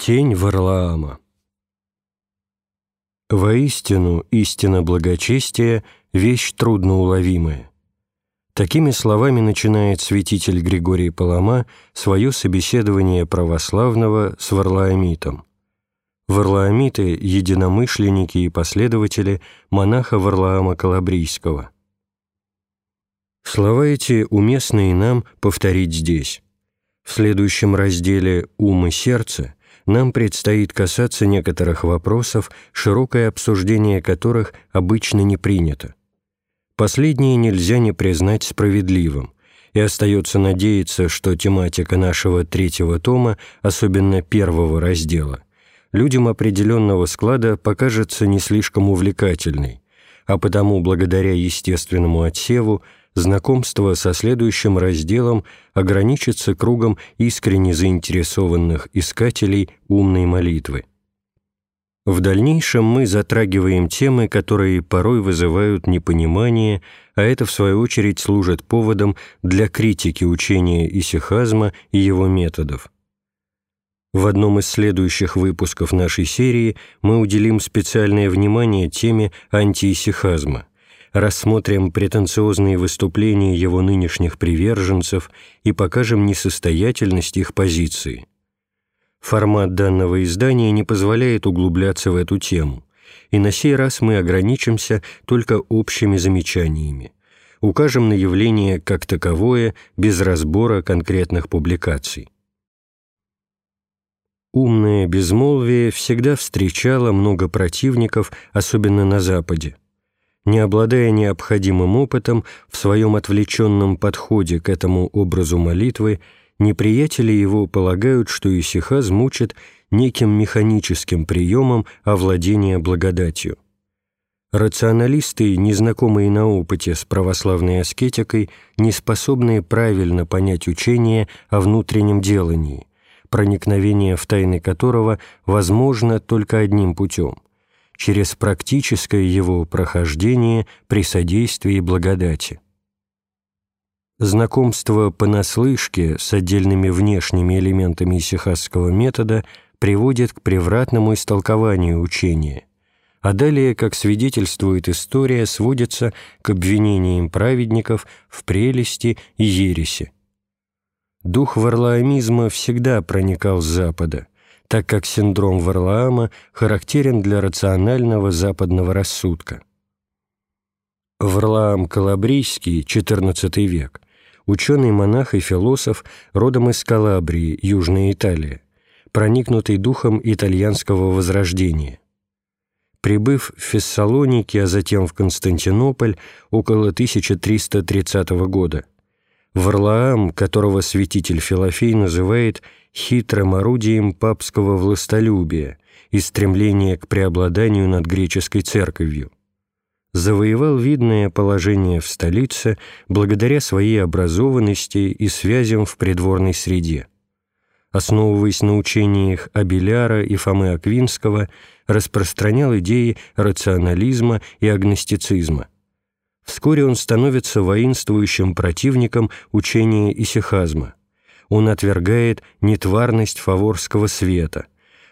Тень Варлаама Воистину, истина благочестия – вещь трудноуловимая. Такими словами начинает святитель Григорий Палама свое собеседование православного с Варлаамитом. Варлаамиты – единомышленники и последователи монаха Варлаама Калабрийского. Слова эти уместны и нам повторить здесь. В следующем разделе «Ум и сердце» нам предстоит касаться некоторых вопросов, широкое обсуждение которых обычно не принято. Последнее нельзя не признать справедливым, и остается надеяться, что тематика нашего третьего тома, особенно первого раздела, людям определенного склада покажется не слишком увлекательной, а потому, благодаря естественному отсеву, знакомство со следующим разделом ограничится кругом искренне заинтересованных искателей умной молитвы. В дальнейшем мы затрагиваем темы, которые порой вызывают непонимание, а это, в свою очередь, служит поводом для критики учения исихазма и его методов. В одном из следующих выпусков нашей серии мы уделим специальное внимание теме антиисихазма рассмотрим претенциозные выступления его нынешних приверженцев и покажем несостоятельность их позиции. Формат данного издания не позволяет углубляться в эту тему, и на сей раз мы ограничимся только общими замечаниями. Укажем на явление как таковое без разбора конкретных публикаций. Умное безмолвие всегда встречало много противников, особенно на Западе не обладая необходимым опытом в своем отвлеченном подходе к этому образу молитвы, неприятели его полагают, что Исихаз мучит неким механическим приемом овладения благодатью. Рационалисты, незнакомые на опыте с православной аскетикой, не способные правильно понять учение о внутреннем делании, проникновение в тайны которого возможно только одним путем – через практическое его прохождение при содействии благодати. Знакомство понаслышке с отдельными внешними элементами исихасского метода приводит к превратному истолкованию учения, а далее, как свидетельствует история, сводится к обвинениям праведников в прелести и ересе. Дух варлаамизма всегда проникал с Запада, так как синдром Варлаама характерен для рационального западного рассудка. Варлаам Калабрийский, XIV век, ученый-монах и философ родом из Калабрии, Южная Италия, проникнутый духом итальянского возрождения. Прибыв в Фессалоники, а затем в Константинополь около 1330 года, Варлаам, которого святитель Филофей называет хитрым орудием папского властолюбия и стремления к преобладанию над греческой церковью, завоевал видное положение в столице благодаря своей образованности и связям в придворной среде. Основываясь на учениях Абеляра и Фомы Аквинского, распространял идеи рационализма и агностицизма – Вскоре он становится воинствующим противником учения исихазма. Он отвергает нетварность фаворского света,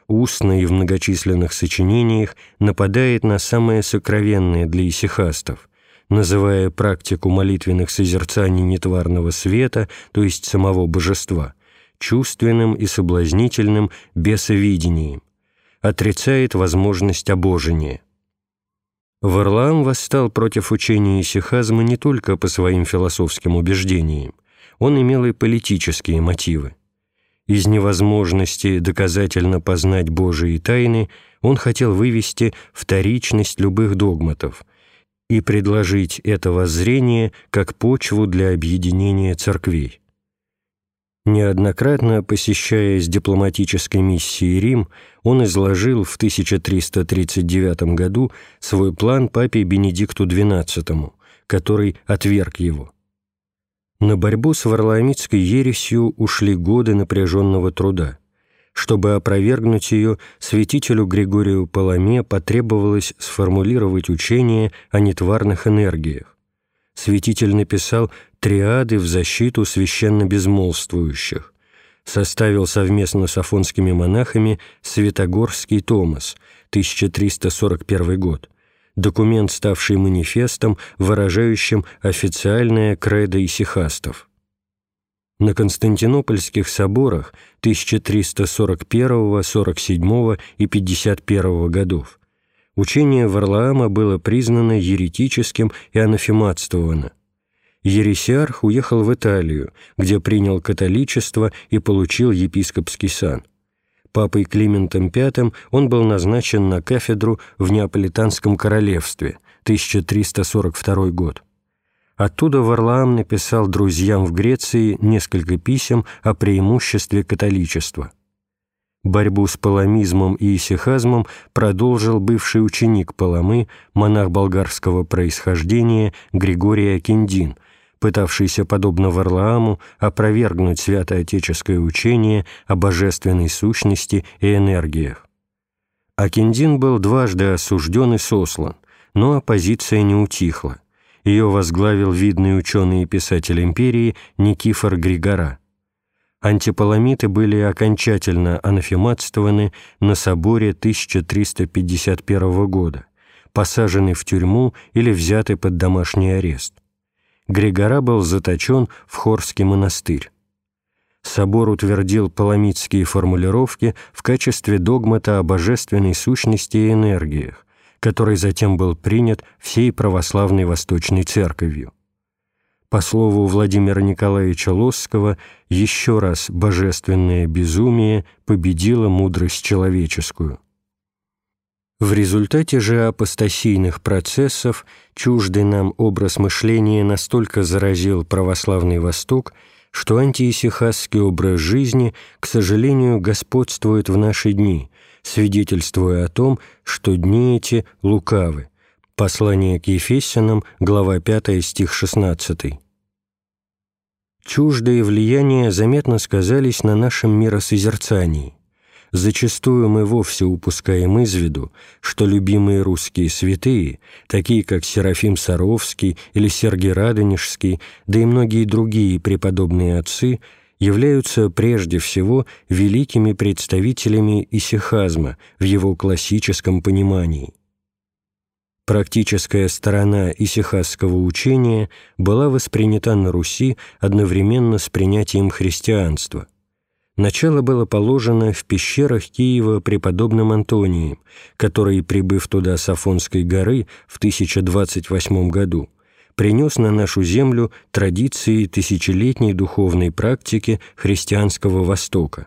устно и в многочисленных сочинениях нападает на самое сокровенное для исихастов, называя практику молитвенных созерцаний нетварного света, то есть самого божества, чувственным и соблазнительным бесовидением, отрицает возможность обожения. Варлаам восстал против учения исихазма не только по своим философским убеждениям, он имел и политические мотивы. Из невозможности доказательно познать Божии тайны он хотел вывести вторичность любых догматов и предложить это воззрение как почву для объединения церквей. Неоднократно посещая с дипломатической миссией Рим, он изложил в 1339 году свой план папе Бенедикту XII, который отверг его. На борьбу с варлаамитской ересью ушли годы напряженного труда. Чтобы опровергнуть ее, святителю Григорию Паламе потребовалось сформулировать учение о нетварных энергиях святитель написал триады в защиту священно безмолвствующих, составил совместно с афонскими монахами Святогорский Томас, 1341 год, документ, ставший манифестом, выражающим официальное кредо исихастов. На Константинопольских соборах 1341, 47 и 51 годов учение Варлаама было признано еретическим и анафематствовано. Ересиарх уехал в Италию, где принял католичество и получил епископский сан. Папой Климентом V он был назначен на кафедру в Неаполитанском королевстве, 1342 год. Оттуда Варлаам написал друзьям в Греции несколько писем о преимуществе католичества. Борьбу с паламизмом и исихазмом продолжил бывший ученик Паламы, монах болгарского происхождения Григорий Акиндин, пытавшийся, подобно Варлааму, опровергнуть святоотеческое учение о божественной сущности и энергиях. Акиндин был дважды осужден и сослан, но оппозиция не утихла. Ее возглавил видный ученый и писатель империи Никифор Григора. Антипаламиты были окончательно анафематствованы на соборе 1351 года, посажены в тюрьму или взяты под домашний арест. Григора был заточен в Хорский монастырь. Собор утвердил паламитские формулировки в качестве догмата о божественной сущности и энергиях, который затем был принят всей православной Восточной Церковью. По слову Владимира Николаевича Лосского, еще раз божественное безумие победило мудрость человеческую. В результате же апостасийных процессов чуждый нам образ мышления настолько заразил православный Восток, что антиисихасский образ жизни, к сожалению, господствует в наши дни, свидетельствуя о том, что дни эти лукавы. Послание к Ефесянам, глава 5, стих 16. Чуждые влияния заметно сказались на нашем миросозерцании. Зачастую мы вовсе упускаем из виду, что любимые русские святые, такие как Серафим Саровский или Сергий Радонежский, да и многие другие преподобные отцы – являются прежде всего великими представителями исихазма в его классическом понимании. Практическая сторона исихазского учения была воспринята на Руси одновременно с принятием христианства. Начало было положено в пещерах Киева преподобным Антонием, который, прибыв туда с Афонской горы в 1028 году, принес на нашу землю традиции тысячелетней духовной практики христианского Востока.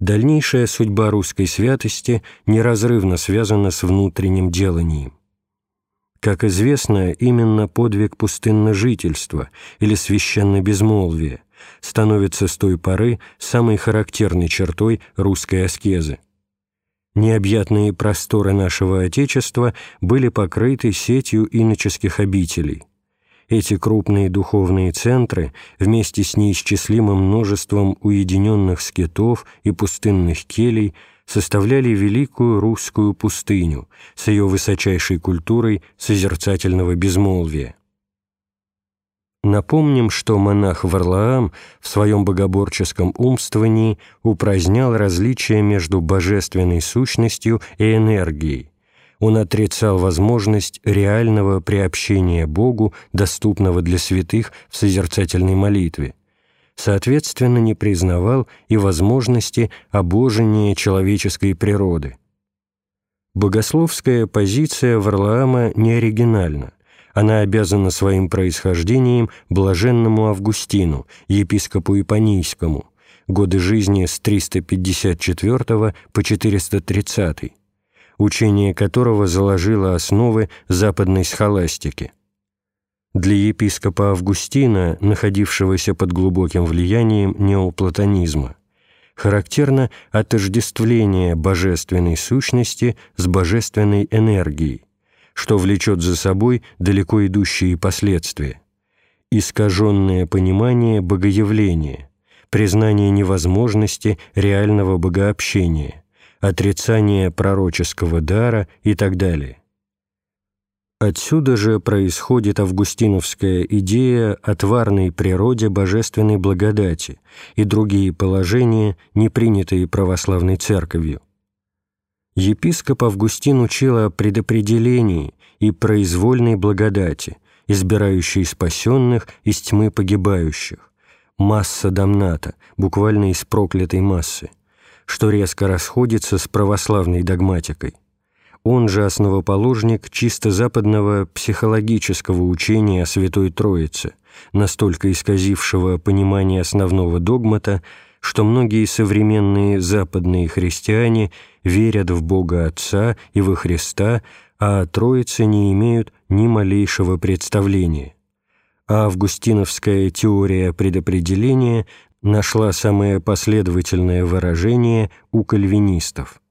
Дальнейшая судьба русской святости неразрывно связана с внутренним деланием. Как известно, именно подвиг пустынножительства или священно-безмолвия становится с той поры самой характерной чертой русской аскезы необъятные просторы нашего Отечества были покрыты сетью иноческих обителей. Эти крупные духовные центры вместе с неисчислимым множеством уединенных скитов и пустынных келей составляли великую русскую пустыню с ее высочайшей культурой созерцательного безмолвия. Напомним, что монах Варлаам в своем богоборческом умствовании упразднял различия между божественной сущностью и энергией. Он отрицал возможность реального приобщения Богу, доступного для святых в созерцательной молитве. Соответственно, не признавал и возможности обожения человеческой природы. Богословская позиция Варлаама не оригинальна она обязана своим происхождением блаженному Августину, епископу Ипанийскому, годы жизни с 354 по 430, учение которого заложило основы западной схоластики. Для епископа Августина, находившегося под глубоким влиянием неоплатонизма, характерно отождествление божественной сущности с божественной энергией, что влечет за собой далеко идущие последствия. Искаженное понимание богоявления, признание невозможности реального богообщения, отрицание пророческого дара и так далее. Отсюда же происходит августиновская идея о тварной природе божественной благодати и другие положения, не принятые православной церковью. Епископ Августин учил о предопределении и произвольной благодати, избирающей спасенных из тьмы погибающих, масса домната, буквально из проклятой массы, что резко расходится с православной догматикой – он же основоположник чисто западного психологического учения о Святой Троице, настолько исказившего понимание основного догмата, что многие современные западные христиане верят в Бога Отца и во Христа, а о Троице не имеют ни малейшего представления. А августиновская теория предопределения нашла самое последовательное выражение у кальвинистов –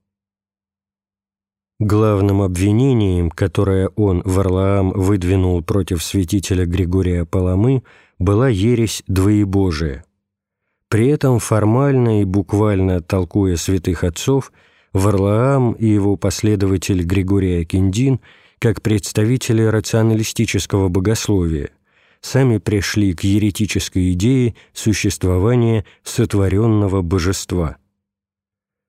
Главным обвинением, которое он, Варлаам, выдвинул против святителя Григория Паламы, была ересь двоебожия. При этом формально и буквально толкуя святых отцов, Варлаам и его последователь Григорий Акиндин, как представители рационалистического богословия, сами пришли к еретической идее существования сотворенного божества –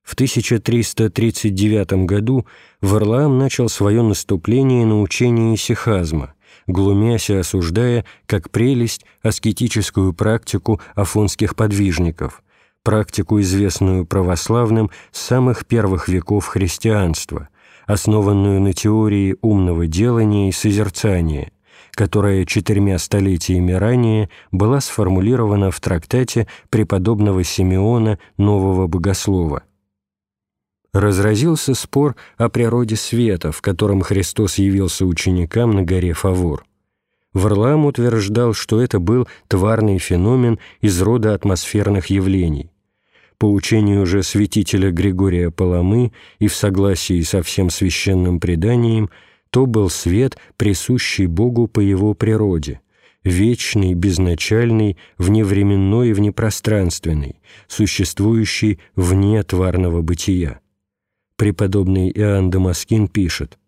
в 1339 году Варлаам начал свое наступление на учение сихазма, глумясь и осуждая как прелесть аскетическую практику афонских подвижников, практику, известную православным с самых первых веков христианства, основанную на теории умного делания и созерцания, которая четырьмя столетиями ранее была сформулирована в трактате преподобного Симеона Нового Богослова разразился спор о природе света, в котором Христос явился ученикам на горе Фавор. Варлам утверждал, что это был тварный феномен из рода атмосферных явлений. По учению же святителя Григория Паламы и в согласии со всем священным преданием, то был свет, присущий Богу по его природе, вечный, безначальный, вневременной и внепространственный, существующий вне тварного бытия преподобный Иоанн Дамаскин пишет,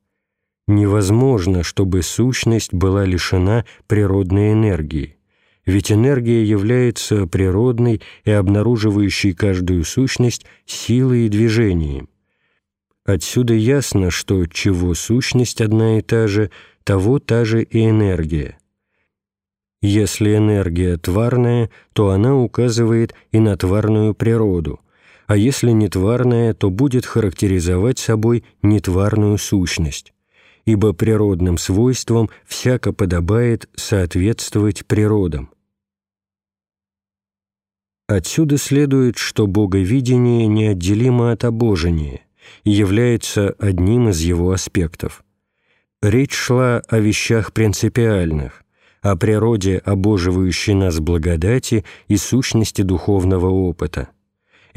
«Невозможно, чтобы сущность была лишена природной энергии, ведь энергия является природной и обнаруживающей каждую сущность силой и движением. Отсюда ясно, что чего сущность одна и та же, того та же и энергия. Если энергия тварная, то она указывает и на тварную природу – а если нетварное, то будет характеризовать собой нетварную сущность, ибо природным свойствам всяко подобает соответствовать природам. Отсюда следует, что боговидение неотделимо от обожения и является одним из его аспектов. Речь шла о вещах принципиальных, о природе обоживающей нас благодати и сущности духовного опыта –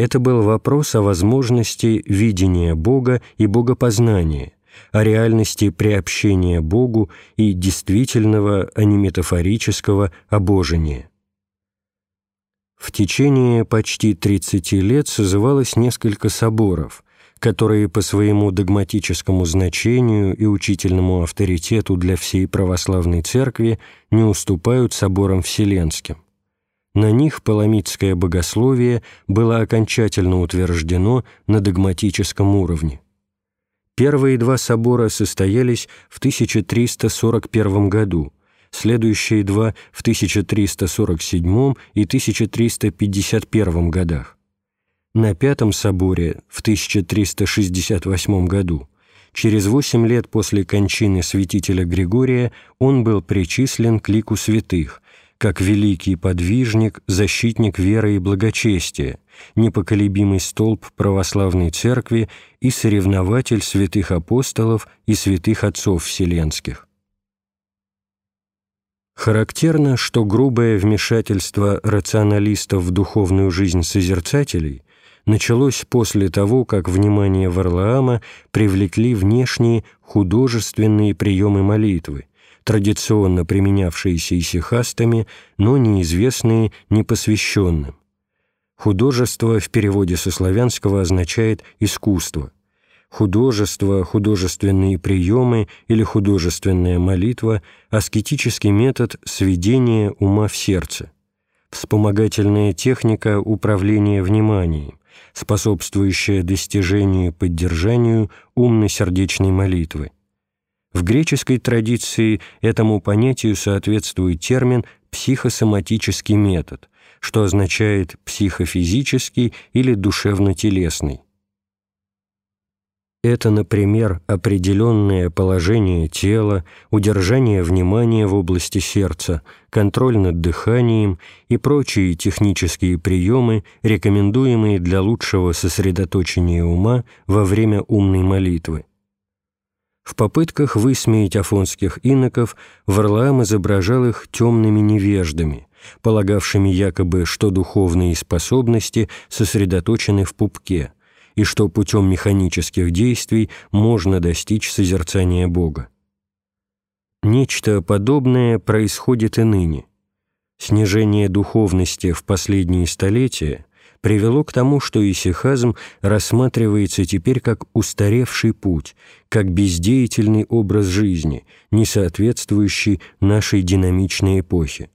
это был вопрос о возможности видения Бога и богопознания, о реальности приобщения Богу и действительного, а не метафорического обожения. В течение почти 30 лет созывалось несколько соборов, которые по своему догматическому значению и учительному авторитету для всей православной церкви не уступают соборам вселенским. На них паламитское богословие было окончательно утверждено на догматическом уровне. Первые два собора состоялись в 1341 году, следующие два – в 1347 и 1351 годах. На Пятом соборе в 1368 году, через восемь лет после кончины святителя Григория, он был причислен к лику святых – как великий подвижник, защитник веры и благочестия, непоколебимый столб православной церкви и соревнователь святых апостолов и святых отцов вселенских. Характерно, что грубое вмешательство рационалистов в духовную жизнь созерцателей началось после того, как внимание Варлаама привлекли внешние художественные приемы молитвы, традиционно применявшиеся исихастами, но неизвестные непосвященным. Художество в переводе со славянского означает «искусство». художество, художественные приемы или художественная молитва, аскетический метод сведения ума в сердце, вспомогательная техника управления вниманием, способствующая достижению и поддержанию умно-сердечной молитвы. В греческой традиции этому понятию соответствует термин «психосоматический метод», что означает «психофизический» или «душевно-телесный». Это, например, определенное положение тела, удержание внимания в области сердца, контроль над дыханием и прочие технические приемы, рекомендуемые для лучшего сосредоточения ума во время умной молитвы. В попытках высмеять афонских иноков Варлаам изображал их темными невеждами, полагавшими якобы, что духовные способности сосредоточены в пупке – и что путем механических действий можно достичь созерцания Бога. Нечто подобное происходит и ныне. Снижение духовности в последние столетия привело к тому, что исихазм рассматривается теперь как устаревший путь, как бездеятельный образ жизни, не соответствующий нашей динамичной эпохе.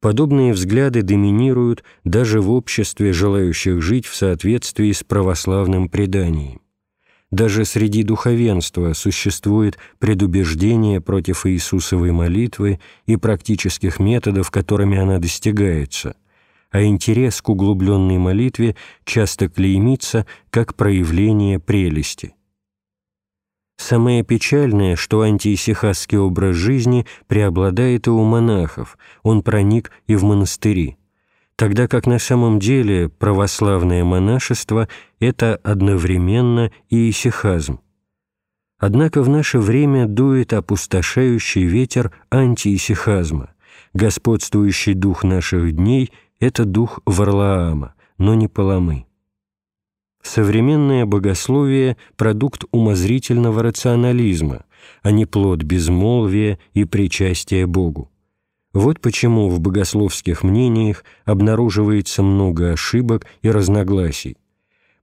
Подобные взгляды доминируют даже в обществе желающих жить в соответствии с православным преданием. Даже среди духовенства существует предубеждение против Иисусовой молитвы и практических методов, которыми она достигается, а интерес к углубленной молитве часто клеймится как проявление прелести – Самое печальное, что антиисихасский образ жизни преобладает и у монахов, он проник и в монастыри, тогда как на самом деле православное монашество – это одновременно и исихазм. Однако в наше время дует опустошающий ветер антиисихазма. Господствующий дух наших дней – это дух Варлаама, но не Паламы. Современное богословие – продукт умозрительного рационализма, а не плод безмолвия и причастия Богу. Вот почему в богословских мнениях обнаруживается много ошибок и разногласий.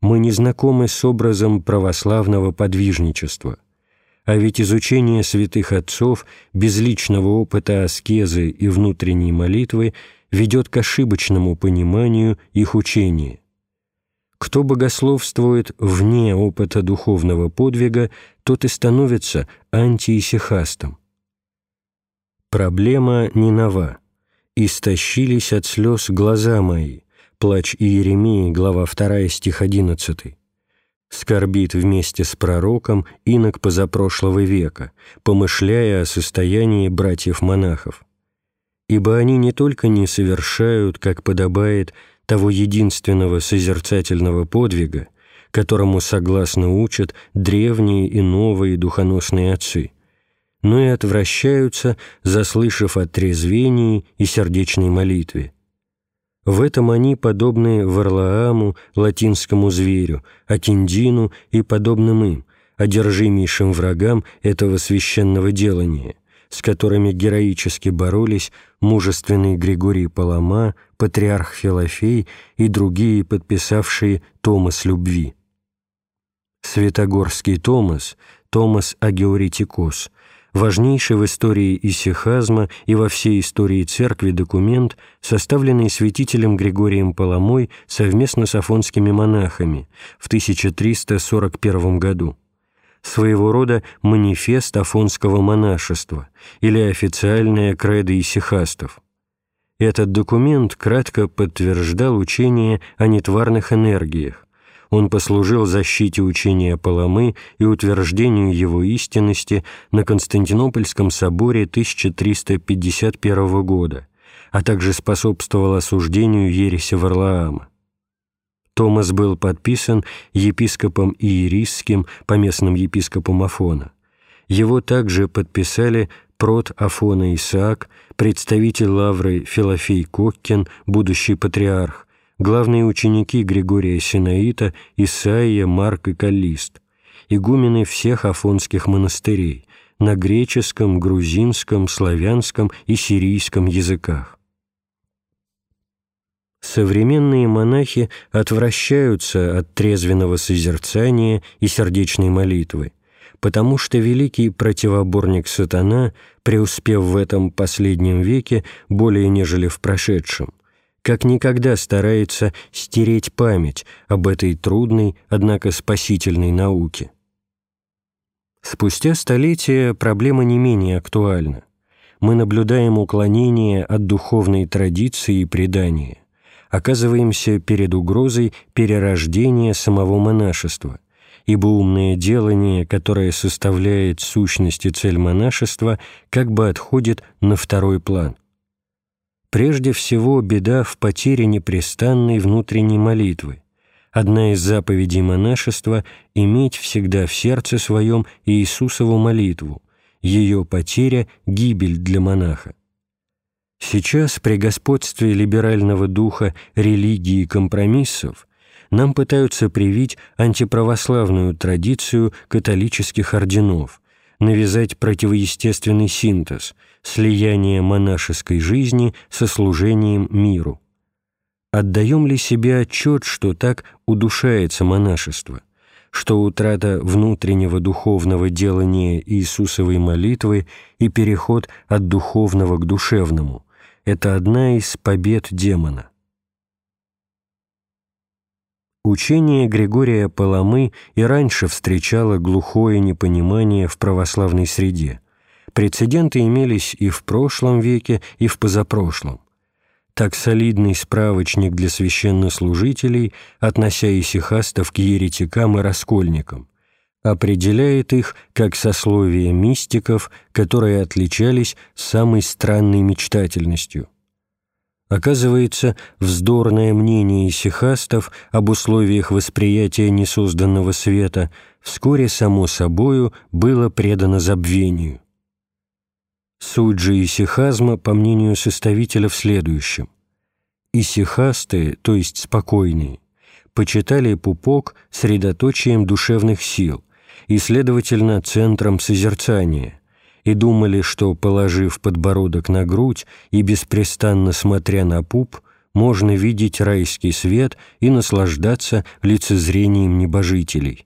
Мы не знакомы с образом православного подвижничества. А ведь изучение святых отцов без личного опыта аскезы и внутренней молитвы ведет к ошибочному пониманию их учения – кто богословствует вне опыта духовного подвига, тот и становится антиисихастом. Проблема не нова. «Истощились от слез глаза мои» Плач Иеремии, глава 2, стих 11. Скорбит вместе с пророком инок позапрошлого века, помышляя о состоянии братьев-монахов. Ибо они не только не совершают, как подобает, того единственного созерцательного подвига, которому согласно учат древние и новые духоносные отцы, но и отвращаются, заслышав о трезвении и сердечной молитве. В этом они подобны Варлааму, латинскому зверю, Акиндину и подобным им, одержимейшим врагам этого священного делания – с которыми героически боролись мужественный Григорий Палама, патриарх Филофей и другие, подписавшие Томас любви. Святогорский Томас, Томас Агеоритикос, важнейший в истории исихазма и во всей истории церкви документ, составленный святителем Григорием Паламой совместно с афонскими монахами в 1341 году своего рода манифест афонского монашества или официальная кредо исихастов. Этот документ кратко подтверждал учение о нетварных энергиях. Он послужил защите учения Паламы и утверждению его истинности на Константинопольском соборе 1351 года, а также способствовал осуждению ереси Варлаама. Томас был подписан епископом Иерисским, поместным епископом Афона. Его также подписали прот Афона Исаак, представитель лавры Филофей Коккин, будущий патриарх, главные ученики Григория Синаита, Исаия, Марк и Каллист, игумены всех афонских монастырей на греческом, грузинском, славянском и сирийском языках. Современные монахи отвращаются от трезвенного созерцания и сердечной молитвы, потому что великий противоборник сатана, преуспев в этом последнем веке более нежели в прошедшем, как никогда старается стереть память об этой трудной, однако спасительной науке. Спустя столетия проблема не менее актуальна. Мы наблюдаем уклонение от духовной традиции и предания, оказываемся перед угрозой перерождения самого монашества, ибо умное делание, которое составляет сущность и цель монашества, как бы отходит на второй план. Прежде всего, беда в потере непрестанной внутренней молитвы. Одна из заповедей монашества — иметь всегда в сердце своем Иисусову молитву. Ее потеря — гибель для монаха. Сейчас при господстве либерального духа религии и компромиссов нам пытаются привить антиправославную традицию католических орденов, навязать противоестественный синтез, слияние монашеской жизни со служением миру. Отдаем ли себе отчет, что так удушается монашество, что утрата внутреннего духовного делания Иисусовой молитвы и переход от духовного к душевному – это одна из побед демона. Учение Григория Паламы и раньше встречало глухое непонимание в православной среде. Прецеденты имелись и в прошлом веке, и в позапрошлом. Так солидный справочник для священнослужителей, относя исихастов к еретикам и раскольникам, определяет их как сословие мистиков, которые отличались самой странной мечтательностью – Оказывается, вздорное мнение исихастов об условиях восприятия несозданного света вскоре, само собою, было предано забвению. Суть же исихазма, по мнению составителя, в следующем. Исихасты, то есть спокойные, почитали пупок средоточием душевных сил и, следовательно, центром созерцания, и думали, что, положив подбородок на грудь и беспрестанно смотря на пуп, можно видеть райский свет и наслаждаться лицезрением небожителей.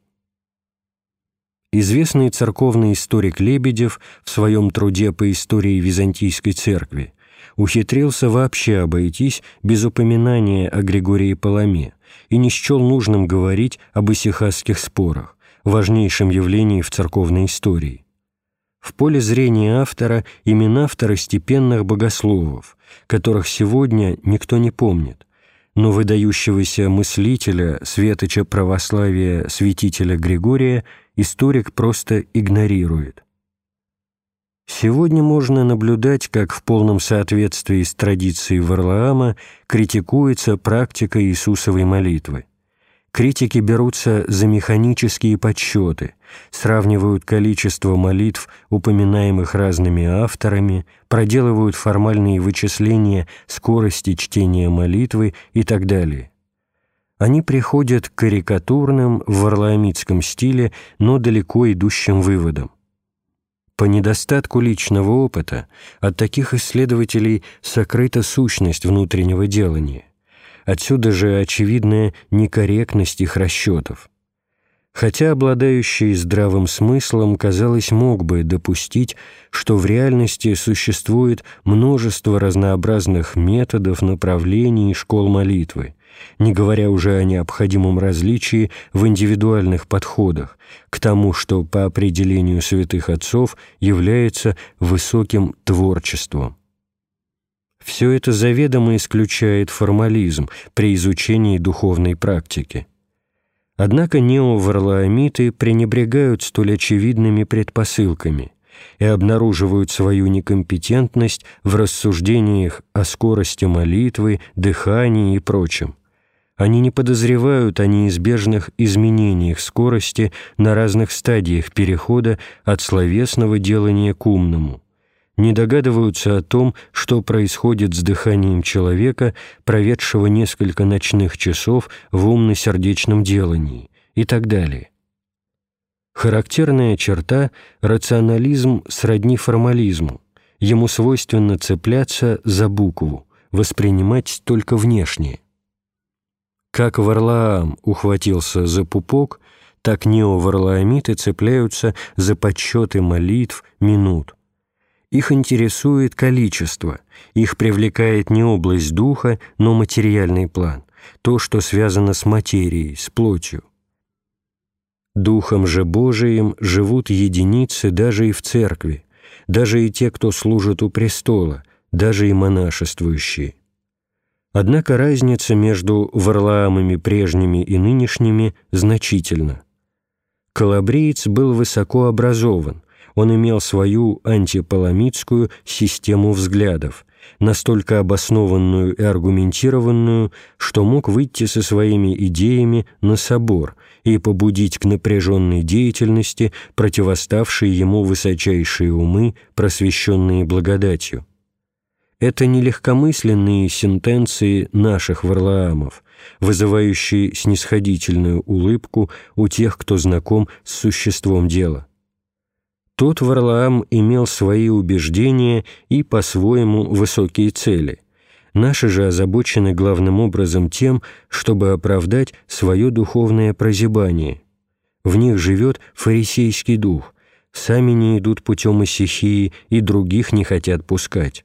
Известный церковный историк Лебедев в своем труде по истории Византийской церкви ухитрился вообще обойтись без упоминания о Григории Паламе и не счел нужным говорить об исихасских спорах, важнейшем явлении в церковной истории. В поле зрения автора имена второстепенных богословов, которых сегодня никто не помнит, но выдающегося мыслителя, светоча православия святителя Григория историк просто игнорирует. Сегодня можно наблюдать, как в полном соответствии с традицией Варлаама критикуется практика Иисусовой молитвы. Критики берутся за механические подсчеты, сравнивают количество молитв, упоминаемых разными авторами, проделывают формальные вычисления скорости чтения молитвы и так далее. Они приходят к карикатурным в варлаамитском стиле, но далеко идущим выводам. По недостатку личного опыта от таких исследователей сокрыта сущность внутреннего делания. Отсюда же очевидная некорректность их расчетов. Хотя обладающий здравым смыслом, казалось, мог бы допустить, что в реальности существует множество разнообразных методов, направлений и школ молитвы, не говоря уже о необходимом различии в индивидуальных подходах к тому, что по определению святых отцов является высоким творчеством. Все это заведомо исключает формализм при изучении духовной практики. Однако неоварлаамиты пренебрегают столь очевидными предпосылками и обнаруживают свою некомпетентность в рассуждениях о скорости молитвы, дыхании и прочем. Они не подозревают о неизбежных изменениях скорости на разных стадиях перехода от словесного делания к умному не догадываются о том, что происходит с дыханием человека, проведшего несколько ночных часов в умно-сердечном делании и так далее. Характерная черта – рационализм сродни формализму. Ему свойственно цепляться за букву, воспринимать только внешнее – Как Варлаам ухватился за пупок, так неоварлаамиты цепляются за подсчеты молитв, минут. Их интересует количество, их привлекает не область духа, но материальный план, то, что связано с материей, с плотью. Духом же Божиим живут единицы даже и в церкви, даже и те, кто служит у престола, даже и монашествующие. Однако разница между Варлаамами прежними и нынешними значительна. Калабриец был высоко образован, он имел свою антипаламидскую систему взглядов, настолько обоснованную и аргументированную, что мог выйти со своими идеями на собор и побудить к напряженной деятельности противоставшие ему высочайшие умы, просвещенные благодатью. Это не легкомысленные сентенции наших варлаамов, вызывающие снисходительную улыбку у тех, кто знаком с существом дела. Тот Варлаам имел свои убеждения и по-своему высокие цели. Наши же озабочены главным образом тем, чтобы оправдать свое духовное прозябание. В них живет фарисейский дух, сами не идут путем исихии и других не хотят пускать.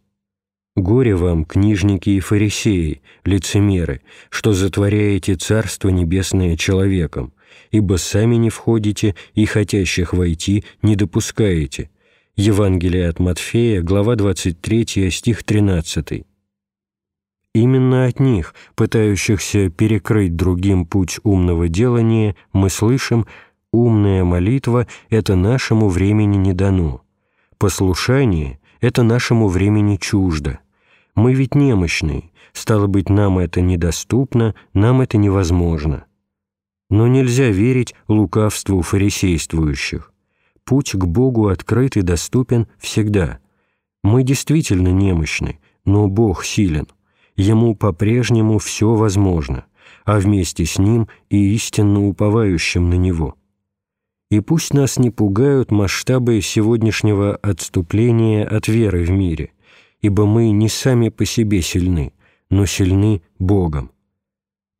Горе вам, книжники и фарисеи, лицемеры, что затворяете Царство Небесное человеком, ибо сами не входите и хотящих войти не допускаете». Евангелие от Матфея, глава 23, стих 13. Именно от них, пытающихся перекрыть другим путь умного делания, мы слышим «умная молитва – это нашему времени не дано, послушание – это нашему времени чуждо». Мы ведь немощные, стало быть, нам это недоступно, нам это невозможно. Но нельзя верить лукавству фарисействующих. Путь к Богу открыт и доступен всегда. Мы действительно немощны, но Бог силен. Ему по-прежнему все возможно, а вместе с Ним и истинно уповающим на Него. И пусть нас не пугают масштабы сегодняшнего отступления от веры в мире – ибо мы не сами по себе сильны, но сильны Богом.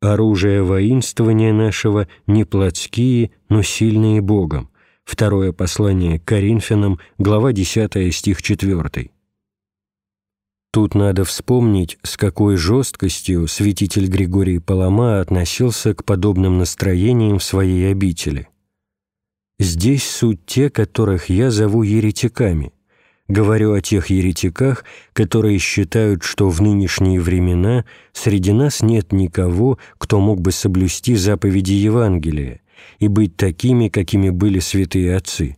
Оружие воинствования нашего не плотские, но сильные Богом. Второе послание к Коринфянам, глава 10, стих 4. Тут надо вспомнить, с какой жесткостью святитель Григорий Палама относился к подобным настроениям в своей обители. «Здесь суть те, которых я зову еретиками, Говорю о тех еретиках, которые считают, что в нынешние времена среди нас нет никого, кто мог бы соблюсти заповеди Евангелия и быть такими, какими были святые отцы.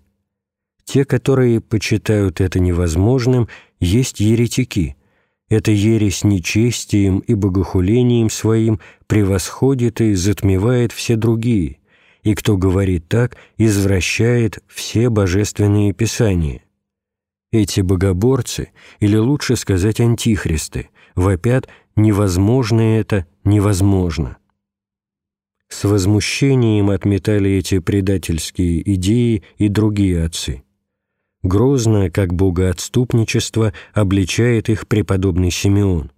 Те, которые почитают это невозможным, есть еретики. Эта ересь нечестием и богохулением своим превосходит и затмевает все другие, и кто говорит так, извращает все божественные писания. Эти богоборцы, или лучше сказать антихристы, вопят «невозможно это, невозможно». С возмущением отметали эти предательские идеи и другие отцы. Грозно, как богоотступничество, обличает их преподобный Симеон.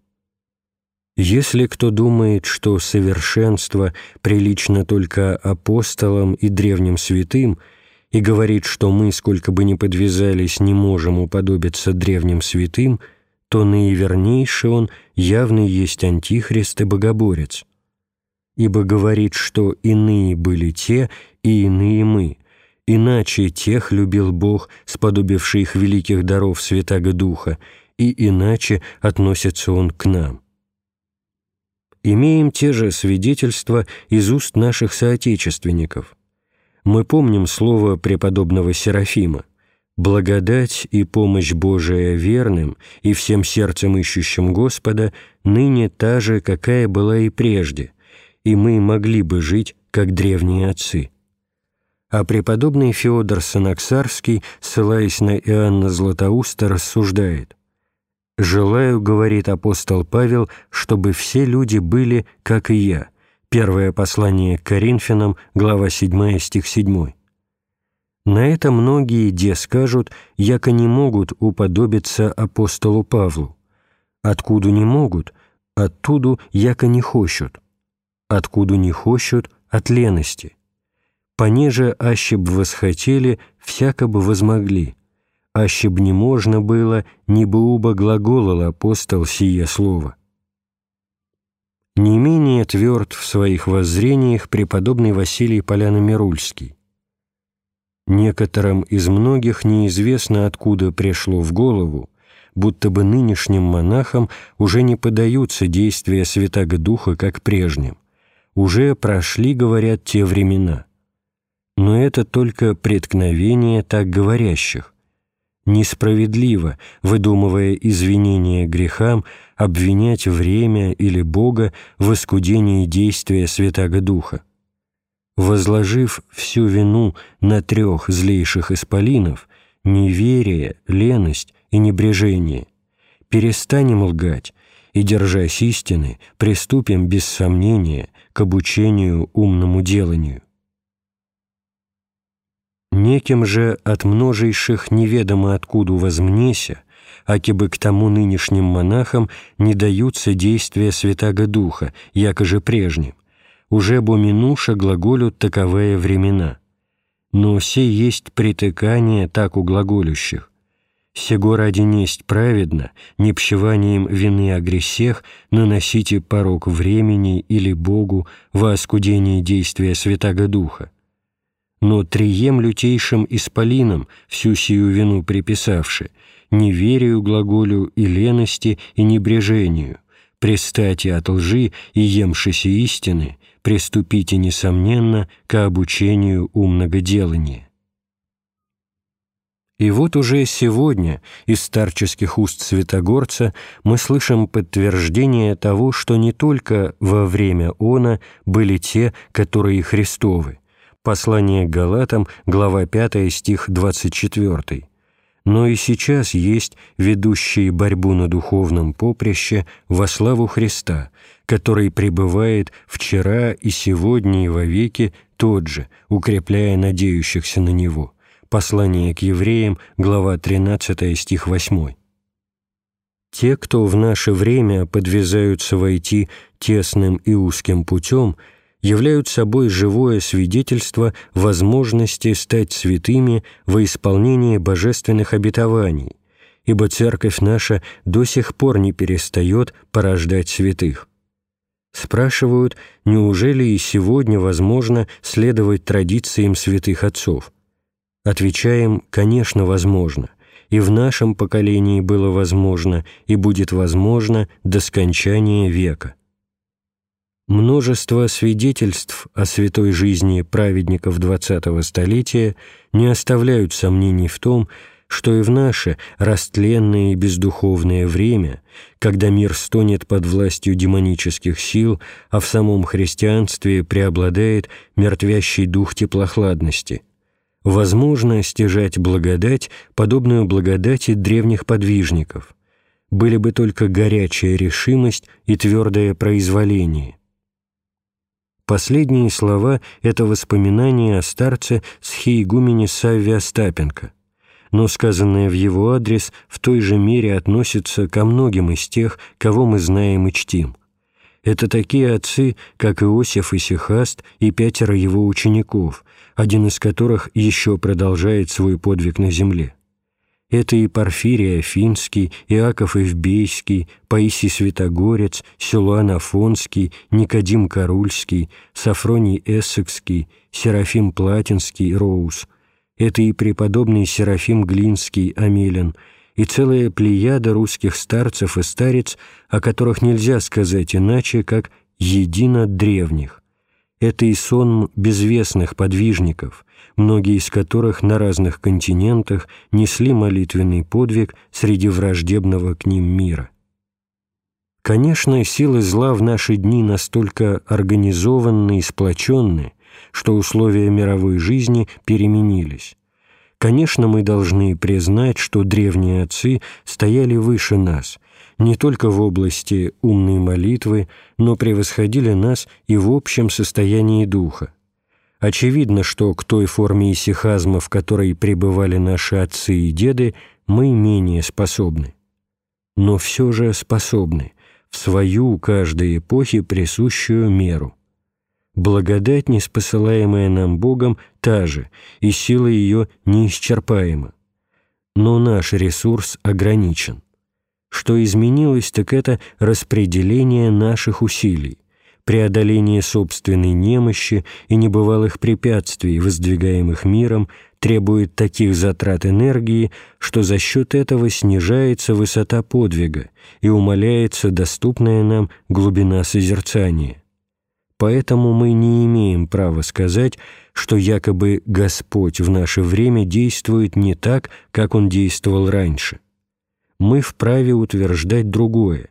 Если кто думает, что совершенство прилично только апостолам и древним святым – и говорит, что мы, сколько бы ни подвязались, не можем уподобиться древним святым, то наивернейший он явный есть антихрист и богоборец. Ибо говорит, что иные были те, и иные мы, иначе тех любил Бог, сподобивший их великих даров Святаго Духа, и иначе относится Он к нам. Имеем те же свидетельства из уст наших соотечественников – мы помним слово преподобного Серафима «Благодать и помощь Божия верным и всем сердцем ищущим Господа ныне та же, какая была и прежде, и мы могли бы жить, как древние отцы». А преподобный Феодор Санаксарский, ссылаясь на Иоанна Златоуста, рассуждает «Желаю, — говорит апостол Павел, — чтобы все люди были, как и я» Первое послание к Коринфянам, глава 7, стих 7. На это многие де скажут, яко не могут уподобиться апостолу Павлу. Откуда не могут? Оттуда, яко не хочут. откуда не хощут от лености. Понеже аще б восхотели, всяко бы возмогли, аще б не можно было, не бы уба глаголал апостол сие слово. Не менее тверд в своих воззрениях преподобный Василий Поляно-Мирульский. Некоторым из многих неизвестно, откуда пришло в голову, будто бы нынешним монахам уже не подаются действия Святаго Духа, как прежним. Уже прошли, говорят, те времена. Но это только преткновение так говорящих несправедливо, выдумывая извинения грехам, обвинять время или Бога в искудении действия Святаго Духа. Возложив всю вину на трех злейших исполинов – неверие, леность и небрежение, перестанем лгать и, держась истины, приступим без сомнения к обучению умному деланию неким же от множейших неведомо откуда возмнеся, аки бы к тому нынешним монахам не даются действия Святаго Духа, якоже прежним, уже бо минуша глаголют таковые времена. Но все есть притыкание так у глаголющих. Сего ради несть праведно, не пщеванием вины о гресех наносите порог времени или Богу во оскудении действия Святаго Духа но трием лютейшим исполинам всю сию вину приписавши, неверию глаголю и лености и небрежению, пристати от лжи и емшися истины, приступите, несомненно, к обучению умного делания. И вот уже сегодня из старческих уст Святогорца мы слышим подтверждение того, что не только во время она были те, которые Христовы, Послание к Галатам, глава 5, стих 24. Но и сейчас есть ведущие борьбу на духовном поприще во славу Христа, который пребывает вчера и сегодня и вовеки тот же, укрепляя надеющихся на Него. Послание к евреям, глава 13, стих 8. Те, кто в наше время подвязаются войти тесным и узким путем – являют собой живое свидетельство возможности стать святыми во исполнении божественных обетований, ибо Церковь наша до сих пор не перестает порождать святых. Спрашивают, неужели и сегодня возможно следовать традициям святых отцов? Отвечаем, конечно, возможно, и в нашем поколении было возможно, и будет возможно до скончания века. Множество свидетельств о святой жизни праведников XX столетия не оставляют сомнений в том, что и в наше растленное и бездуховное время, когда мир стонет под властью демонических сил, а в самом христианстве преобладает мертвящий дух теплохладности, возможно стяжать благодать, подобную благодати древних подвижников, были бы только горячая решимость и твердое произволение – Последние слова — это воспоминание о старце схиегумене Савве Остапенко, но сказанное в его адрес в той же мере относится ко многим из тех, кого мы знаем и чтим. Это такие отцы, как Иосиф и Сихаст и пятеро его учеников, один из которых еще продолжает свой подвиг на земле. Это и Порфирий Афинский, Иаков Евбейский, Паисий Святогорец, Силуан Афонский, Никодим Карульский, Сафроний Эссекский, Серафим Платинский, Роуз. Это и преподобный Серафим Глинский, Амелин, и целая плеяда русских старцев и старец, о которых нельзя сказать иначе, как «едино древних». Это и сон безвестных подвижников – многие из которых на разных континентах несли молитвенный подвиг среди враждебного к ним мира. Конечно, силы зла в наши дни настолько организованы и сплоченны, что условия мировой жизни переменились. Конечно, мы должны признать, что древние отцы стояли выше нас, не только в области умной молитвы, но превосходили нас и в общем состоянии духа. Очевидно, что к той форме исихазма, в которой пребывали наши отцы и деды, мы менее способны. Но все же способны, в свою каждой эпохе присущую меру – Благодать, неспосылаемая нам Богом, та же, и сила ее неисчерпаема. Но наш ресурс ограничен. Что изменилось, так это распределение наших усилий, преодоление собственной немощи и небывалых препятствий, воздвигаемых миром, требует таких затрат энергии, что за счет этого снижается высота подвига и умаляется доступная нам глубина созерцания. Поэтому мы не имеем права сказать, что якобы Господь в наше время действует не так, как Он действовал раньше. Мы вправе утверждать другое.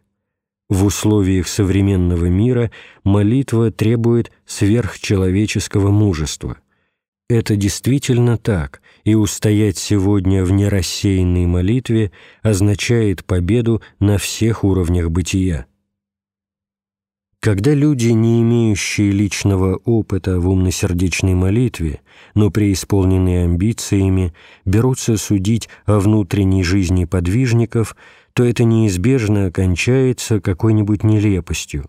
В условиях современного мира молитва требует сверхчеловеческого мужества. Это действительно так, и устоять сегодня в нерассеянной молитве означает победу на всех уровнях бытия. Когда люди, не имеющие личного опыта в умно-сердечной молитве, но преисполненные амбициями, берутся судить о внутренней жизни подвижников, то это неизбежно окончается какой-нибудь нелепостью.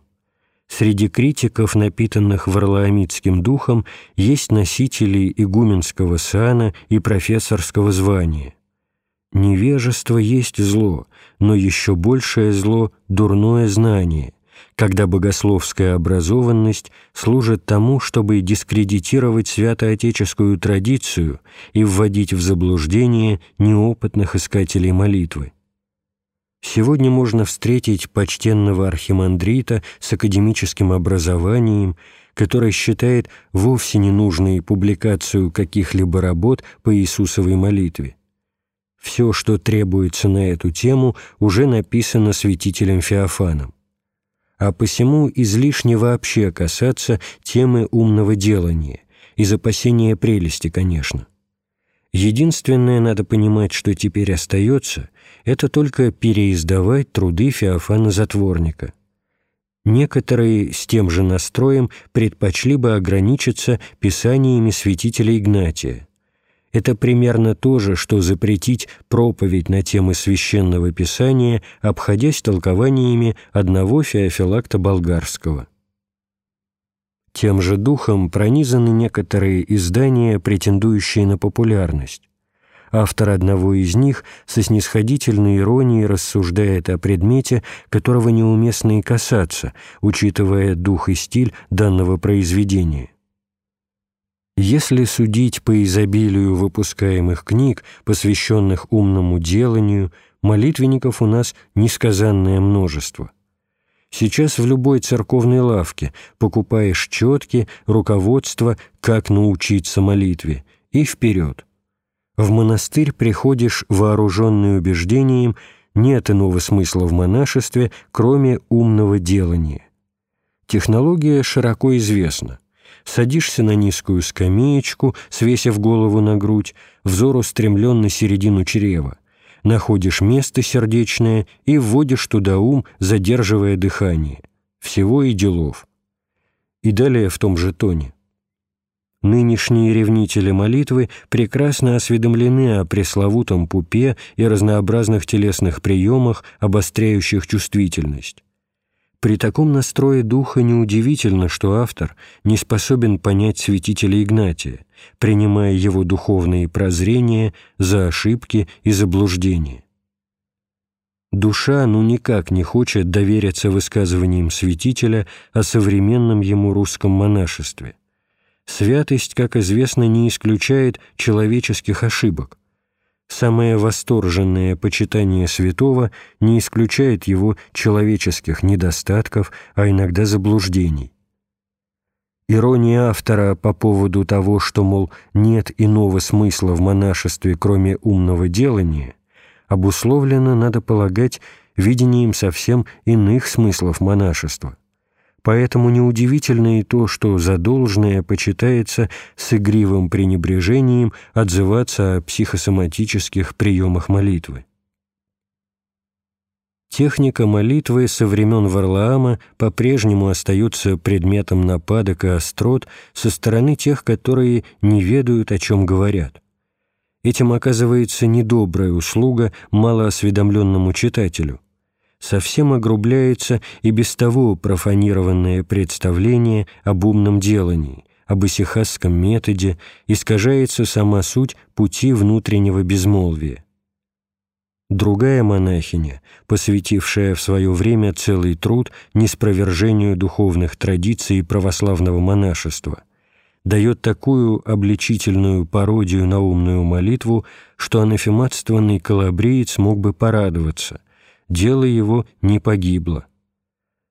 Среди критиков, напитанных варлаамитским духом, есть носители игуменского сана и профессорского звания. Невежество есть зло, но еще большее зло – дурное знание – когда богословская образованность служит тому, чтобы дискредитировать святоотеческую традицию и вводить в заблуждение неопытных искателей молитвы. Сегодня можно встретить почтенного архимандрита с академическим образованием, который считает вовсе ненужной публикацию каких-либо работ по Иисусовой молитве. Все, что требуется на эту тему, уже написано святителем Феофаном а посему излишне вообще касаться темы умного делания, из опасения прелести, конечно. Единственное, надо понимать, что теперь остается, это только переиздавать труды Феофана Затворника. Некоторые с тем же настроем предпочли бы ограничиться писаниями святителя Игнатия – это примерно то же, что запретить проповедь на темы священного писания, обходясь толкованиями одного Феофилакта Болгарского. Тем же духом пронизаны некоторые издания, претендующие на популярность. Автор одного из них со снисходительной иронией рассуждает о предмете, которого неуместно и касаться, учитывая дух и стиль данного произведения. Если судить по изобилию выпускаемых книг, посвященных умному деланию, молитвенников у нас несказанное множество. Сейчас в любой церковной лавке покупаешь четки, руководство, как научиться молитве, и вперед. В монастырь приходишь вооруженный убеждением, нет иного смысла в монашестве, кроме умного делания. Технология широко известна садишься на низкую скамеечку, свесив голову на грудь, взор устремлен на середину чрева, находишь место сердечное и вводишь туда ум, задерживая дыхание. Всего и делов. И далее в том же тоне. Нынешние ревнители молитвы прекрасно осведомлены о пресловутом пупе и разнообразных телесных приемах, обостряющих чувствительность. При таком настрое духа неудивительно, что автор не способен понять святителя Игнатия, принимая его духовные прозрения за ошибки и заблуждения. Душа ну никак не хочет довериться высказываниям святителя о современном ему русском монашестве. Святость, как известно, не исключает человеческих ошибок, Самое восторженное почитание святого не исключает его человеческих недостатков, а иногда заблуждений. Ирония автора по поводу того, что, мол, нет иного смысла в монашестве, кроме умного делания, обусловлена, надо полагать, видением совсем иных смыслов монашества. Поэтому неудивительно и то, что задолженное почитается с игривым пренебрежением отзываться о психосоматических приемах молитвы. Техника молитвы со времен Варлаама по-прежнему остается предметом нападок и острот со стороны тех, которые не ведают, о чем говорят. Этим оказывается недобрая услуга малоосведомленному читателю. Совсем огрубляется и без того профанированное представление об умном делании, об исихасском методе, искажается сама суть пути внутреннего безмолвия. Другая монахиня, посвятившая в свое время целый труд неспровержению духовных традиций православного монашества, дает такую обличительную пародию на умную молитву, что анафематствованный калабриец мог бы порадоваться. Дело его не погибло.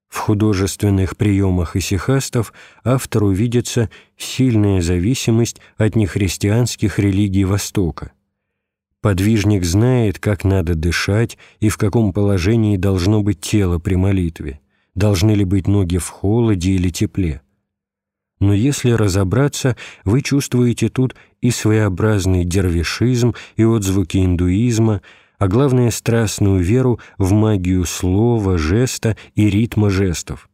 В художественных приемах исихастов автору видится сильная зависимость от нехристианских религий Востока. Подвижник знает, как надо дышать и в каком положении должно быть тело при молитве, должны ли быть ноги в холоде или тепле. Но если разобраться, вы чувствуете тут и своеобразный дервишизм, и отзвуки индуизма – а главное – страстную веру в магию слова, жеста и ритма жестов.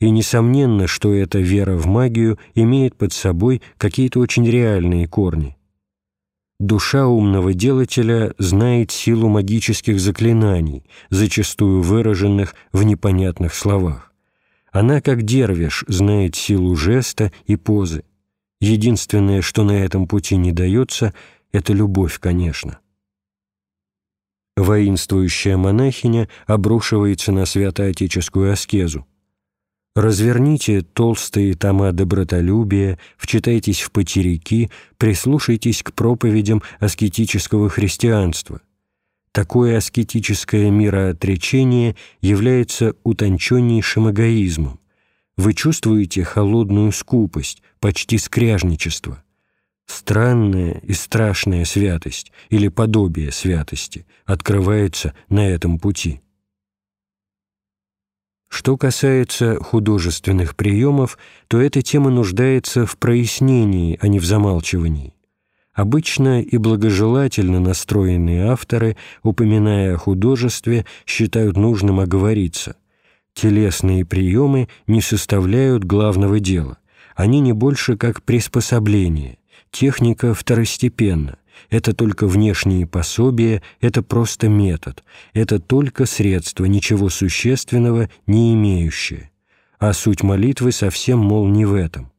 И несомненно, что эта вера в магию имеет под собой какие-то очень реальные корни. Душа умного делателя знает силу магических заклинаний, зачастую выраженных в непонятных словах. Она, как дервиш, знает силу жеста и позы. Единственное, что на этом пути не дается, это любовь, конечно воинствующая монахиня обрушивается на святоотеческую аскезу. Разверните толстые тома добротолюбия, вчитайтесь в потеряки, прислушайтесь к проповедям аскетического христианства. Такое аскетическое мироотречение является утонченнейшим эгоизмом. Вы чувствуете холодную скупость, почти скряжничество. Странная и страшная святость или подобие святости открывается на этом пути. Что касается художественных приемов, то эта тема нуждается в прояснении, а не в замалчивании. Обычно и благожелательно настроенные авторы, упоминая о художестве, считают нужным оговориться. Телесные приемы не составляют главного дела, они не больше как приспособление, Техника второстепенна. Это только внешние пособия, это просто метод, это только средство, ничего существенного не имеющее. А суть молитвы совсем, мол, не в этом.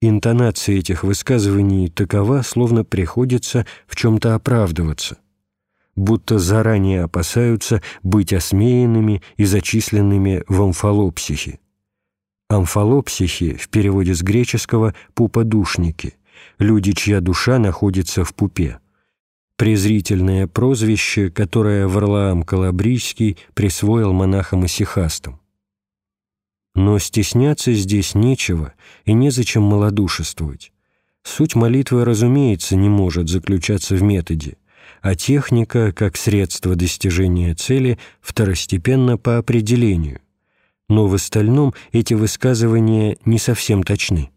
Интонация этих высказываний такова, словно приходится в чем-то оправдываться, будто заранее опасаются быть осмеянными и зачисленными в амфалопсихи. Амфалопсихи в переводе с греческого «пуподушники» люди, чья душа находится в пупе. Презрительное прозвище, которое Варлаам Калабрийский присвоил монахам-исихастам. Но стесняться здесь нечего и незачем малодушествовать. Суть молитвы, разумеется, не может заключаться в методе, а техника, как средство достижения цели, второстепенно по определению. Но в остальном эти высказывания не совсем точны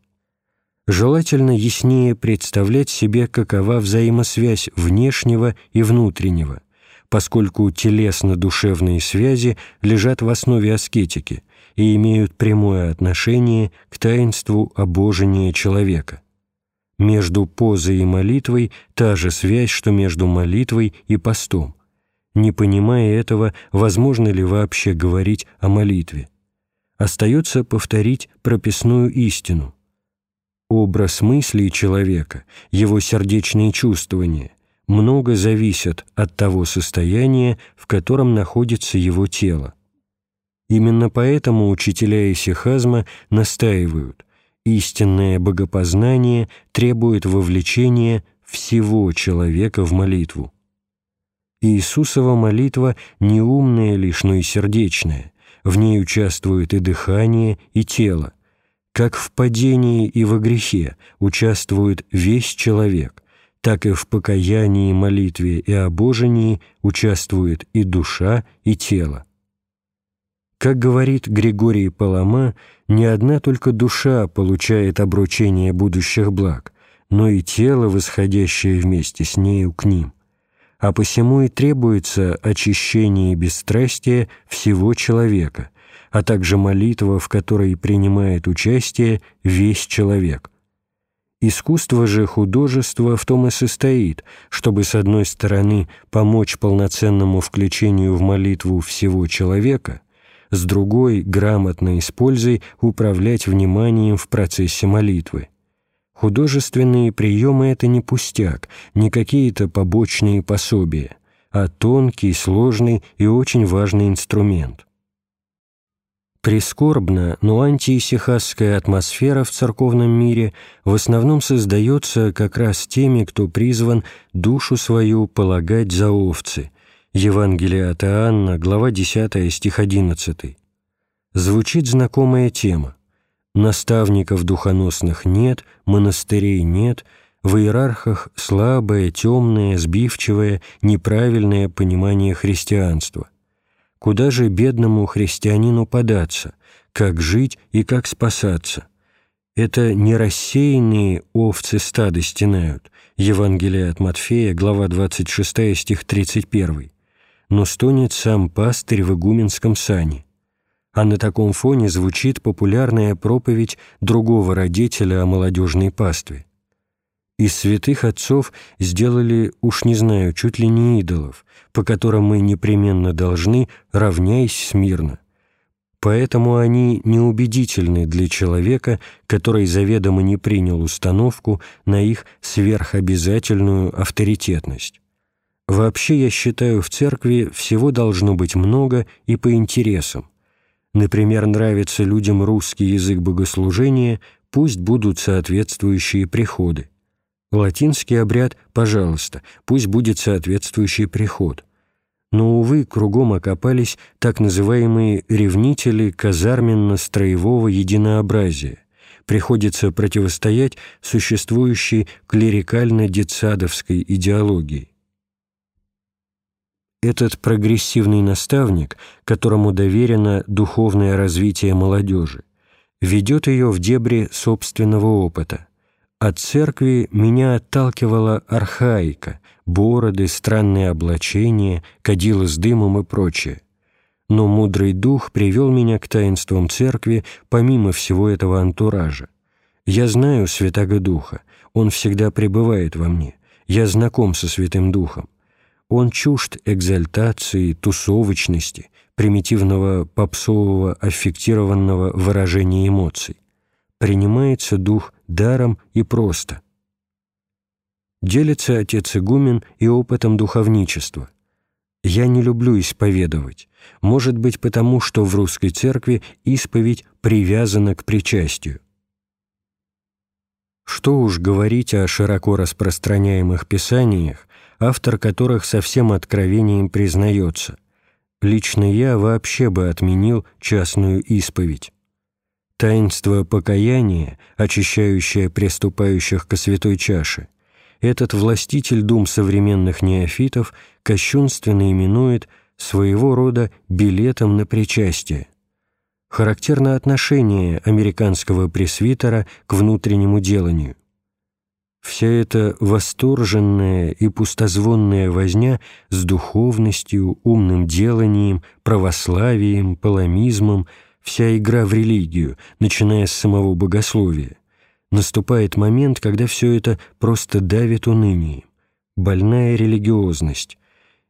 желательно яснее представлять себе, какова взаимосвязь внешнего и внутреннего, поскольку телесно-душевные связи лежат в основе аскетики и имеют прямое отношение к таинству обожения человека. Между позой и молитвой та же связь, что между молитвой и постом. Не понимая этого, возможно ли вообще говорить о молитве? Остается повторить прописную истину. Образ мыслей человека, его сердечные чувствования много зависят от того состояния, в котором находится его тело. Именно поэтому учителя исихазма настаивают, истинное богопознание требует вовлечения всего человека в молитву. Иисусова молитва не умная лишь, но и сердечная, в ней участвует и дыхание, и тело, как в падении и во грехе участвует весь человек, так и в покаянии, молитве и обожении участвует и душа, и тело. Как говорит Григорий Палама, не одна только душа получает обручение будущих благ, но и тело, восходящее вместе с нею к ним. А посему и требуется очищение и бесстрастие всего человека, а также молитва, в которой принимает участие весь человек. Искусство же художества в том и состоит, чтобы, с одной стороны, помочь полноценному включению в молитву всего человека, с другой, грамотно используя, управлять вниманием в процессе молитвы. Художественные приемы — это не пустяк, не какие-то побочные пособия, а тонкий, сложный и очень важный инструмент. Прискорбно, но антиисихасская атмосфера в церковном мире в основном создается как раз теми, кто призван душу свою полагать за овцы. Евангелие от Иоанна, глава 10, стих 11. Звучит знакомая тема. Наставников духоносных нет, монастырей нет, в иерархах слабое, темное, сбивчивое, неправильное понимание христианства. Куда же бедному христианину податься, как жить и как спасаться? Это не рассеянные овцы стада стенают, Евангелие от Матфея, глава 26, стих 31, но стонет сам пастырь в игуменском сане. А на таком фоне звучит популярная проповедь другого родителя о молодежной пастве. Из святых отцов сделали, уж не знаю, чуть ли не идолов, по которым мы непременно должны, равняясь смирно. Поэтому они неубедительны для человека, который заведомо не принял установку на их сверхобязательную авторитетность. Вообще, я считаю, в церкви всего должно быть много и по интересам. Например, нравится людям русский язык богослужения, пусть будут соответствующие приходы. Латинский обряд – пожалуйста, пусть будет соответствующий приход. Но, увы, кругом окопались так называемые ревнители казарменно-строевого единообразия. Приходится противостоять существующей клерикально-детсадовской идеологии. Этот прогрессивный наставник, которому доверено духовное развитие молодежи, ведет ее в дебри собственного опыта – от церкви меня отталкивала архаика, бороды, странные облачения, кадилы с дымом и прочее. Но мудрый дух привел меня к таинствам церкви помимо всего этого антуража. Я знаю Святаго Духа, Он всегда пребывает во мне, я знаком со Святым Духом. Он чужд экзальтации, тусовочности, примитивного попсового аффектированного выражения эмоций принимается дух даром и просто. Делится отец игумен и опытом духовничества. Я не люблю исповедовать, может быть потому, что в русской церкви исповедь привязана к причастию. Что уж говорить о широко распространяемых писаниях, автор которых со всем откровением признается. Лично я вообще бы отменил частную исповедь. Таинство покаяния, очищающее приступающих ко святой чаше, этот властитель дум современных неофитов кощунственно именует своего рода билетом на причастие. Характерно отношение американского пресвитера к внутреннему деланию. Вся эта восторженная и пустозвонная возня с духовностью, умным деланием, православием, паламизмом – вся игра в религию, начиная с самого богословия. Наступает момент, когда все это просто давит унынием, больная религиозность,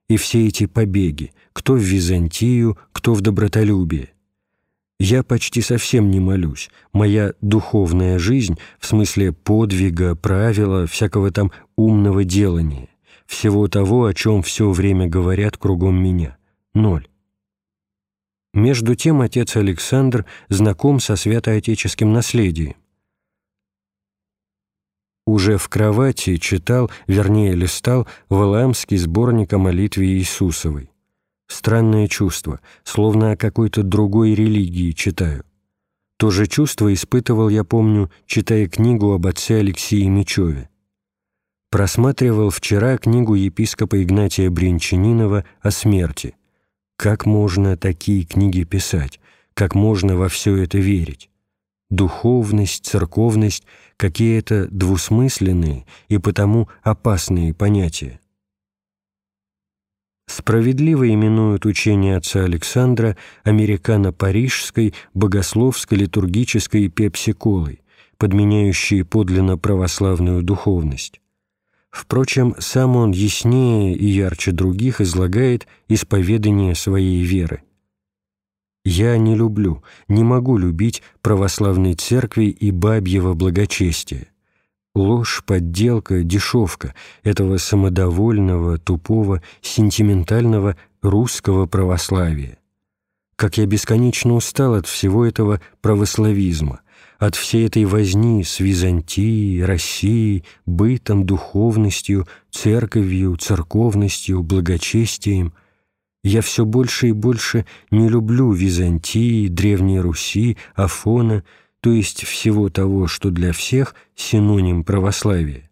и все эти побеги, кто в Византию, кто в добротолюбие. Я почти совсем не молюсь. Моя духовная жизнь, в смысле подвига, правила, всякого там умного делания, всего того, о чем все время говорят кругом меня, ноль. Между тем отец Александр знаком со святоотеческим наследием. Уже в кровати читал, вернее листал, Валаамский сборник о молитве Иисусовой. Странное чувство, словно о какой-то другой религии читаю. То же чувство испытывал, я помню, читая книгу об отце Алексее Мечеве. Просматривал вчера книгу епископа Игнатия Бринчанинова о смерти – как можно такие книги писать? Как можно во все это верить? Духовность, церковность — какие-то двусмысленные и потому опасные понятия. Справедливо именуют учение отца Александра американо-парижской богословско-литургической пепсиколой, подменяющие подлинно православную духовность. Впрочем, сам он яснее и ярче других излагает исповедание своей веры. «Я не люблю, не могу любить православной церкви и бабьего благочестия. Ложь, подделка, дешевка этого самодовольного, тупого, сентиментального русского православия. Как я бесконечно устал от всего этого православизма, от всей этой возни с Византией, Россией, бытом, духовностью, церковью, церковностью, благочестием. Я все больше и больше не люблю Византии, Древней Руси, Афона, то есть всего того, что для всех синоним православия.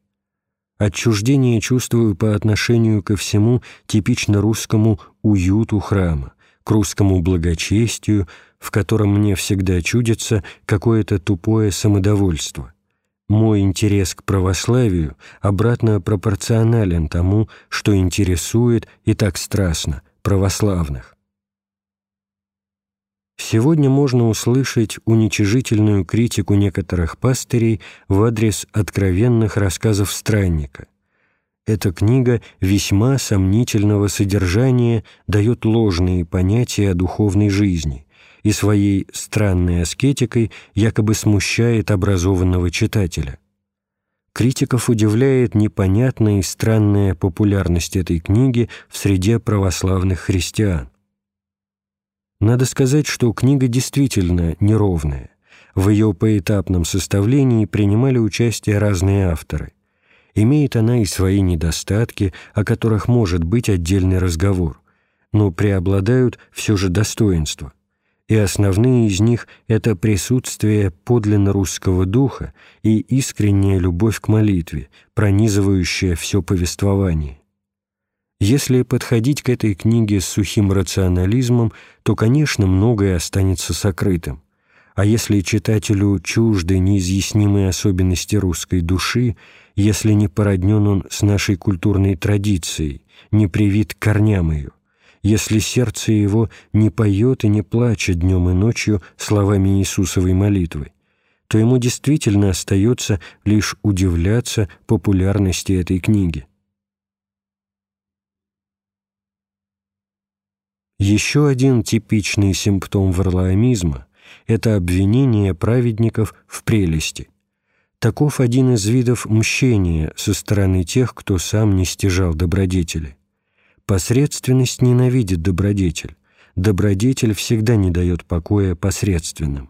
Отчуждение чувствую по отношению ко всему типично русскому уюту храма, к русскому благочестию, в котором мне всегда чудится какое-то тупое самодовольство. Мой интерес к православию обратно пропорционален тому, что интересует и так страстно православных. Сегодня можно услышать уничижительную критику некоторых пастырей в адрес откровенных рассказов странника. Эта книга весьма сомнительного содержания дает ложные понятия о духовной жизни и своей странной аскетикой якобы смущает образованного читателя. Критиков удивляет непонятная и странная популярность этой книги в среде православных христиан. Надо сказать, что книга действительно неровная. В ее поэтапном составлении принимали участие разные авторы. Имеет она и свои недостатки, о которых может быть отдельный разговор, но преобладают все же достоинства. И основные из них – это присутствие подлинно русского духа и искренняя любовь к молитве, пронизывающая все повествование. Если подходить к этой книге с сухим рационализмом, то, конечно, многое останется сокрытым. А если читателю чужды неизъяснимые особенности русской души, если не породнен он с нашей культурной традицией, не привит корням ее, если сердце его не поет и не плачет днем и ночью словами Иисусовой молитвы, то ему действительно остается лишь удивляться популярности этой книги. Еще один типичный симптом варлаамизма – это обвинение праведников в прелести. Таков один из видов мщения со стороны тех, кто сам не стяжал добродетели. Посредственность ненавидит добродетель. Добродетель всегда не дает покоя посредственным.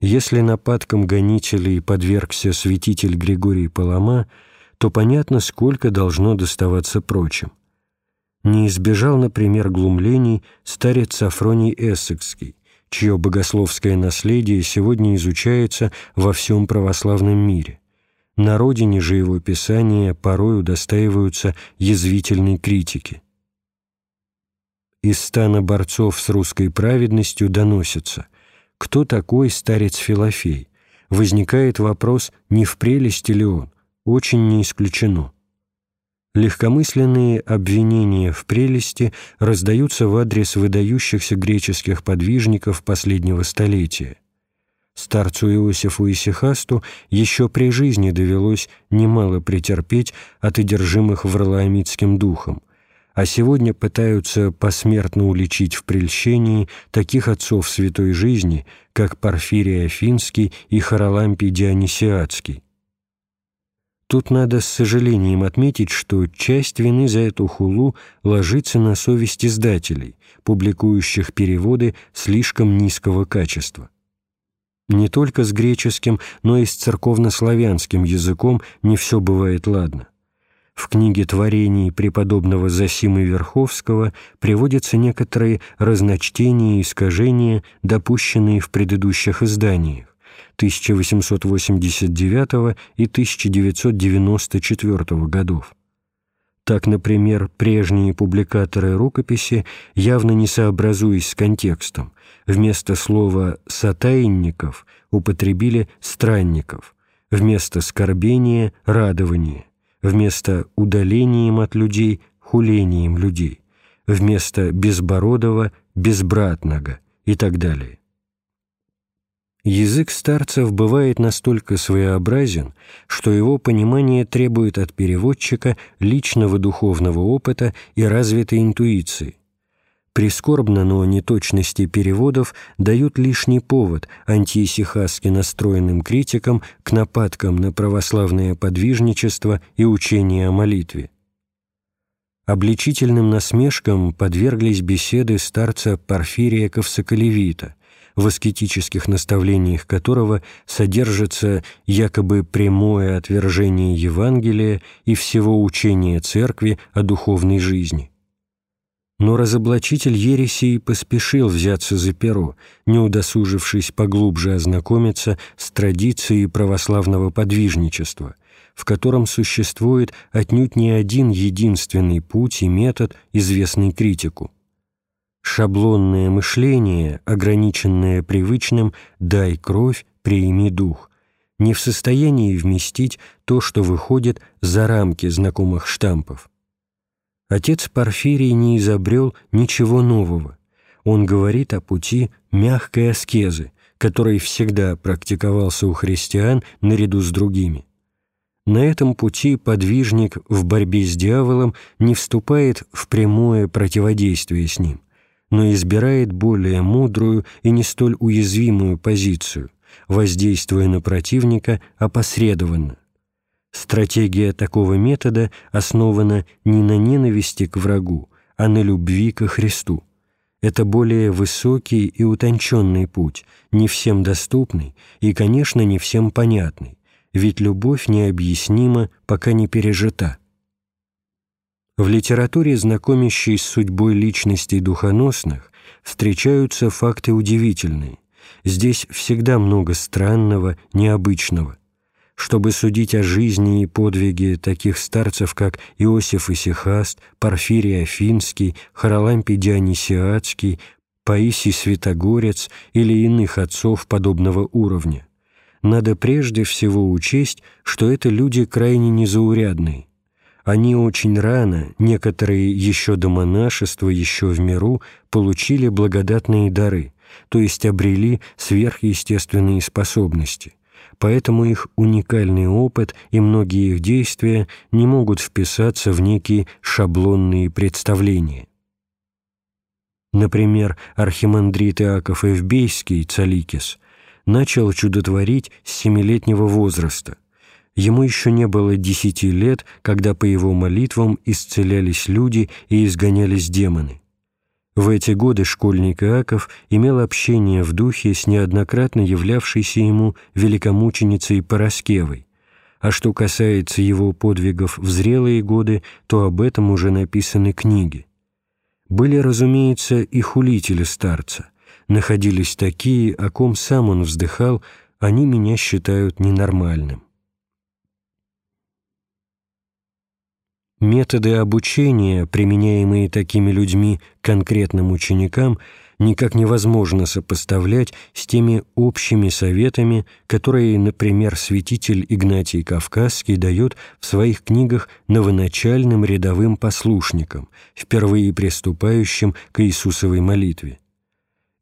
Если нападкам гонителей подвергся святитель Григорий Палама, то понятно, сколько должно доставаться прочим – не избежал, например, глумлений старец Сафроний Эссекский, чье богословское наследие сегодня изучается во всем православном мире. На родине же его писания порой удостаиваются язвительной критики. Из стана борцов с русской праведностью доносится, кто такой старец Филофей? Возникает вопрос, не в прелести ли он? Очень не исключено. Легкомысленные обвинения в прелести раздаются в адрес выдающихся греческих подвижников последнего столетия. Старцу Иосифу Исихасту еще при жизни довелось немало претерпеть от одержимых варлаамитским духом, а сегодня пытаются посмертно уличить в прельщении таких отцов святой жизни, как Порфирий Афинский и Харалампий Дионисиадский. Тут надо с сожалением отметить, что часть вины за эту хулу ложится на совесть издателей, публикующих переводы слишком низкого качества. Не только с греческим, но и с церковнославянским языком не все бывает ладно. В книге творений преподобного Засимы Верховского приводятся некоторые разночтения и искажения, допущенные в предыдущих изданиях. 1889 и 1994 годов. Так, например, прежние публикаторы рукописи, явно не сообразуясь с контекстом, вместо слова «сатайников» употребили «странников», вместо «скорбения» — «радование», вместо «удалением от людей» — «хулением людей», вместо «безбородого» — «безбратного» и так далее. Язык старцев бывает настолько своеобразен, что его понимание требует от переводчика личного духовного опыта и развитой интуиции. Прискорбно, но неточности переводов дают лишний повод антиисихастски настроенным критикам к нападкам на православное подвижничество и учение о молитве. Обличительным насмешкам подверглись беседы старца Порфирия Ковсоколевита – в аскетических наставлениях которого содержится якобы прямое отвержение Евангелия и всего учения Церкви о духовной жизни. Но разоблачитель ересей поспешил взяться за перо, не удосужившись поглубже ознакомиться с традицией православного подвижничества, в котором существует отнюдь не один единственный путь и метод, известный критику. Шаблонное мышление, ограниченное привычным «дай кровь, прими дух», не в состоянии вместить то, что выходит за рамки знакомых штампов. Отец Порфирий не изобрел ничего нового. Он говорит о пути мягкой аскезы, который всегда практиковался у христиан наряду с другими. На этом пути подвижник в борьбе с дьяволом не вступает в прямое противодействие с ним но избирает более мудрую и не столь уязвимую позицию, воздействуя на противника опосредованно. Стратегия такого метода основана не на ненависти к врагу, а на любви ко Христу. Это более высокий и утонченный путь, не всем доступный и, конечно, не всем понятный, ведь любовь необъяснима, пока не пережита. В литературе, знакомящей с судьбой личностей духоносных, встречаются факты удивительные. Здесь всегда много странного, необычного. Чтобы судить о жизни и подвиге таких старцев, как Иосиф Исихаст, Порфирий Афинский, Харалампий Дионисиадский, Паисий Святогорец или иных отцов подобного уровня, надо прежде всего учесть, что это люди крайне незаурядные, они очень рано, некоторые еще до монашества, еще в миру, получили благодатные дары, то есть обрели сверхъестественные способности. Поэтому их уникальный опыт и многие их действия не могут вписаться в некие шаблонные представления. Например, архимандрит Иаков Эвбейский, Цаликис, начал чудотворить с семилетнего возраста – Ему еще не было десяти лет, когда по его молитвам исцелялись люди и изгонялись демоны. В эти годы школьник Иаков имел общение в духе с неоднократно являвшейся ему великомученицей Пороскевой, а что касается его подвигов в зрелые годы, то об этом уже написаны книги. Были, разумеется, и хулители старца. Находились такие, о ком сам он вздыхал, они меня считают ненормальным. Методы обучения, применяемые такими людьми конкретным ученикам, никак невозможно сопоставлять с теми общими советами, которые, например, святитель Игнатий Кавказский дает в своих книгах новоначальным рядовым послушникам, впервые приступающим к Иисусовой молитве.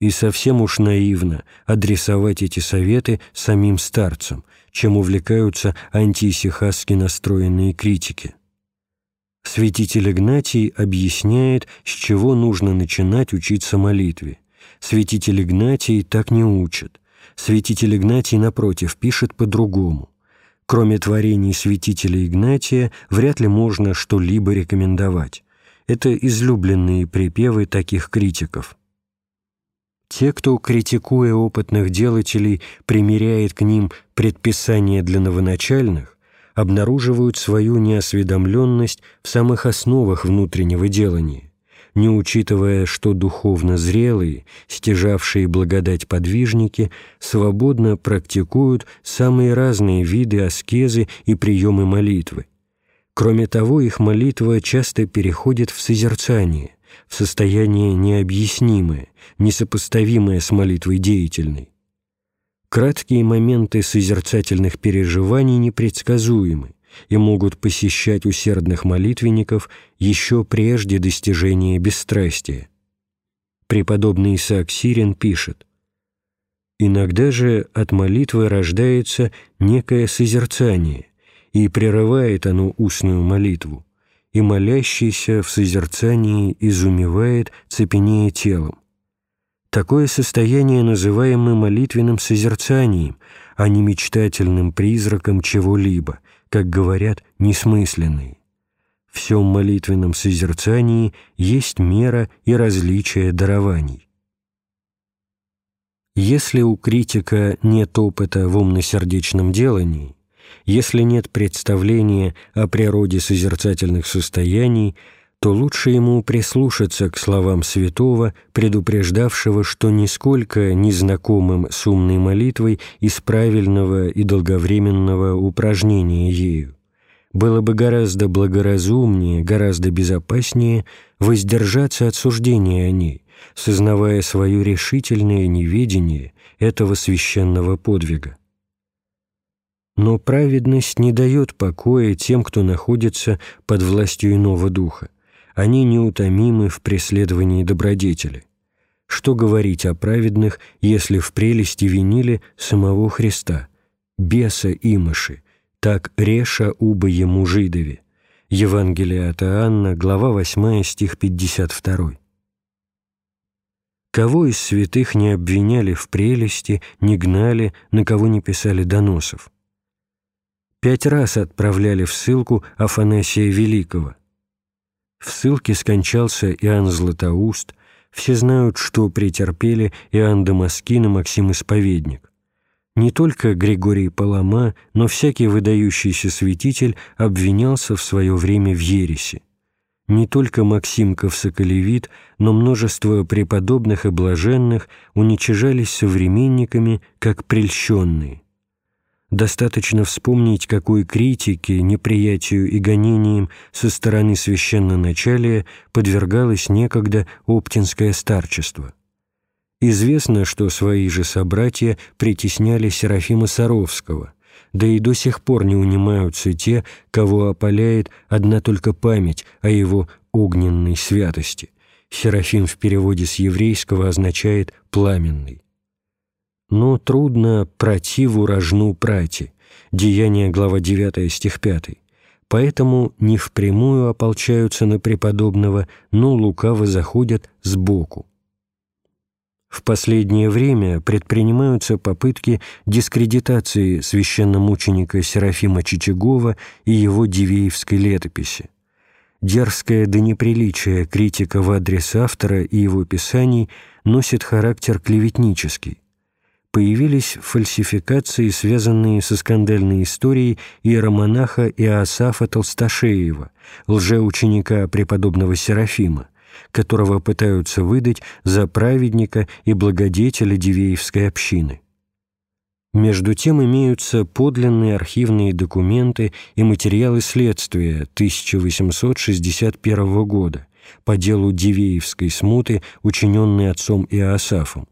И совсем уж наивно адресовать эти советы самим старцам, чем увлекаются антиисихастски настроенные критики. Святитель Игнатий объясняет, с чего нужно начинать учиться молитве. Святитель Игнатий так не учит. Святитель Игнатий, напротив, пишет по-другому. Кроме творений святителя Игнатия, вряд ли можно что-либо рекомендовать. Это излюбленные припевы таких критиков. Те, кто, критикуя опытных делателей, примеряет к ним предписания для новоначальных, обнаруживают свою неосведомленность в самых основах внутреннего делания, не учитывая, что духовно зрелые, стяжавшие благодать подвижники, свободно практикуют самые разные виды аскезы и приемы молитвы. Кроме того, их молитва часто переходит в созерцание, в состояние необъяснимое, несопоставимое с молитвой деятельной. Краткие моменты созерцательных переживаний непредсказуемы и могут посещать усердных молитвенников еще прежде достижения бесстрастия. Преподобный Исаак Сирин пишет Иногда же от молитвы рождается некое созерцание, и прерывает оно устную молитву, и молящийся в созерцании изумевает, цепенея телом. Такое состояние называемо молитвенным созерцанием, а не мечтательным призраком чего-либо, как говорят несмысленные. В всем молитвенном созерцании есть мера и различие дарований. Если у критика нет опыта в умно-сердечном делании, если нет представления о природе созерцательных состояний, то лучше ему прислушаться к словам святого, предупреждавшего, что нисколько незнакомым с умной молитвой из правильного и долговременного упражнения ею. Было бы гораздо благоразумнее, гораздо безопаснее воздержаться от суждения о ней, сознавая свое решительное неведение этого священного подвига. Но праведность не дает покоя тем, кто находится под властью иного духа. Они неутомимы в преследовании добродетели. Что говорить о праведных, если в прелести винили самого Христа, беса имыши, так реша уба ему жидове? Евангелие от Иоанна, глава 8, стих 52. Кого из святых не обвиняли в прелести, не гнали, на кого не писали доносов? Пять раз отправляли в ссылку Афанасия Великого. В ссылке скончался Иоанн Златоуст, все знают, что претерпели Иоанн Дамаскин и Максим Исповедник. Не только Григорий Палама, но всякий выдающийся святитель обвинялся в свое время в ереси не только Максим Ковсоколевит, но множество преподобных и блаженных уничижались современниками как прельщенные. Достаточно вспомнить, какой критике, неприятию и гонениям со стороны священноначалия подвергалось некогда оптинское старчество. Известно, что свои же собратья притесняли Серафима Саровского – да и до сих пор не унимаются те, кого опаляет одна только память о его огненной святости. Серафим в переводе с еврейского означает «пламенный». Но трудно противу рожну прати. Деяние, глава 9, стих 5. Поэтому не впрямую ополчаются на преподобного, но лукаво заходят сбоку. В последнее время предпринимаются попытки дискредитации священномученика Серафима Чичагова и его Дивеевской летописи. Дерзкая до неприличия критика в адрес автора и его писаний носит характер клеветнический. Появились фальсификации, связанные со скандальной историей иеромонаха Иосафа Толсташеева, лжеученика преподобного Серафима, которого пытаются выдать за праведника и благодетеля Дивеевской общины. Между тем имеются подлинные архивные документы и материалы следствия 1861 года по делу Дивеевской смуты, учиненной отцом Иоасафом,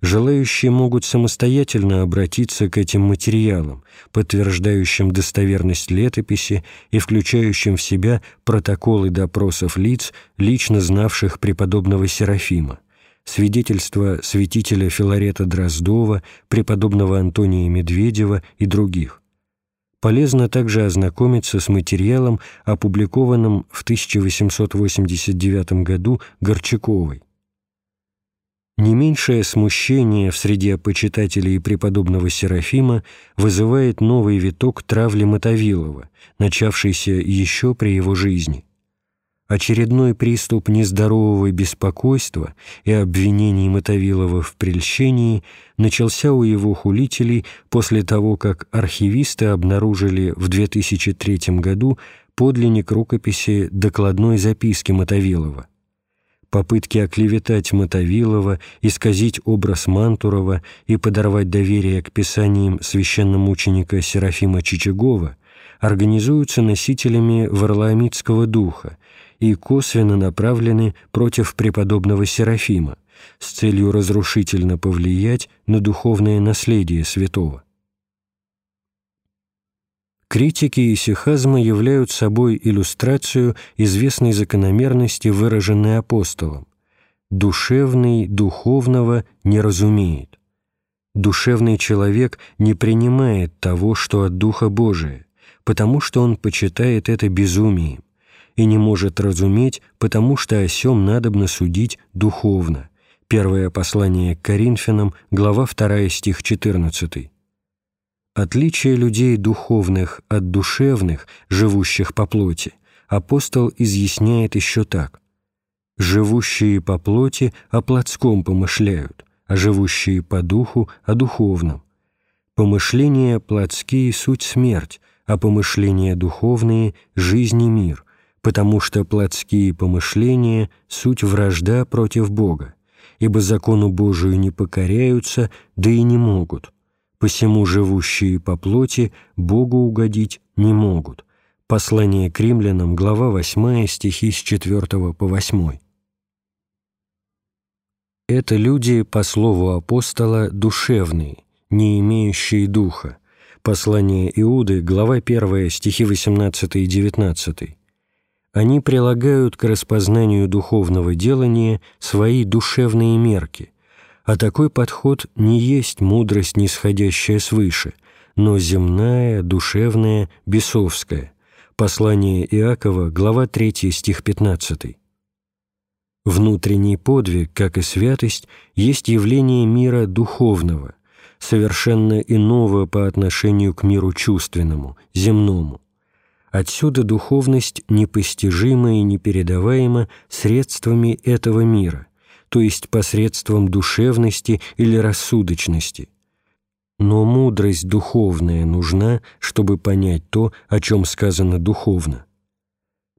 желающие могут самостоятельно обратиться к этим материалам, подтверждающим достоверность летописи и включающим в себя протоколы допросов лиц, лично знавших преподобного Серафима, свидетельства святителя Филарета Дроздова, преподобного Антония Медведева и других. Полезно также ознакомиться с материалом, опубликованным в 1889 году Горчаковой не меньшее смущение в среде почитателей преподобного Серафима вызывает новый виток травли Мотовилова, начавшийся еще при его жизни. Очередной приступ нездорового беспокойства и обвинений Мотовилова в прельщении начался у его хулителей после того, как архивисты обнаружили в 2003 году подлинник рукописи докладной записки Мотовилова попытки оклеветать Мотовилова, исказить образ Мантурова и подорвать доверие к писаниям священномученика Серафима Чичагова организуются носителями варлаамитского духа и косвенно направлены против преподобного Серафима с целью разрушительно повлиять на духовное наследие святого. Критики и сихазма являют собой иллюстрацию известной закономерности, выраженной апостолом. Душевный духовного не разумеет. Душевный человек не принимает того, что от Духа Божия, потому что он почитает это безумием, и не может разуметь, потому что о сем надобно судить духовно. Первое послание к Коринфянам, глава 2, стих 14. Отличие людей духовных от душевных, живущих по плоти, апостол изъясняет еще так. «Живущие по плоти о плотском помышляют, а живущие по духу о духовном. Помышления плотские – суть смерть, а помышления духовные – жизнь и мир, потому что плотские помышления – суть вражда против Бога, ибо закону Божию не покоряются, да и не могут» посему живущие по плоти Богу угодить не могут. Послание к римлянам, глава 8, стихи с 4 по 8. Это люди, по слову апостола, душевные, не имеющие духа. Послание Иуды, глава 1, стихи 18 и 19. Они прилагают к распознанию духовного делания свои душевные мерки – а такой подход не есть мудрость, нисходящая свыше, но земная, душевная, бесовская. Послание Иакова, глава 3, стих 15. Внутренний подвиг, как и святость, есть явление мира духовного, совершенно иного по отношению к миру чувственному, земному. Отсюда духовность непостижима и непередаваема средствами этого мира, то есть посредством душевности или рассудочности. Но мудрость духовная нужна, чтобы понять то, о чем сказано духовно.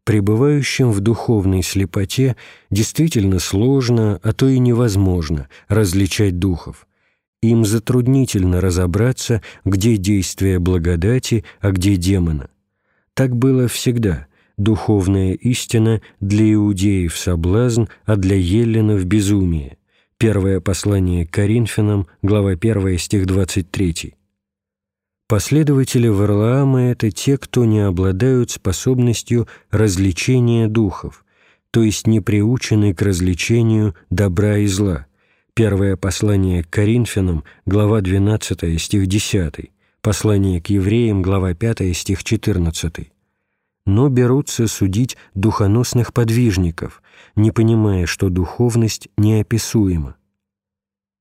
Пребывающим в духовной слепоте действительно сложно, а то и невозможно различать духов. Им затруднительно разобраться, где действие благодати, а где демона. Так было всегда – духовная истина для иудеев соблазн, а для еллинов безумие. Первое послание Коринфянам, глава 1, стих 23. Последователи Варлаама – это те, кто не обладают способностью развлечения духов, то есть не приучены к развлечению добра и зла. Первое послание к Коринфянам, глава 12, стих 10, послание к евреям, глава 5, стих 14 но берутся судить духоносных подвижников, не понимая, что духовность неописуема.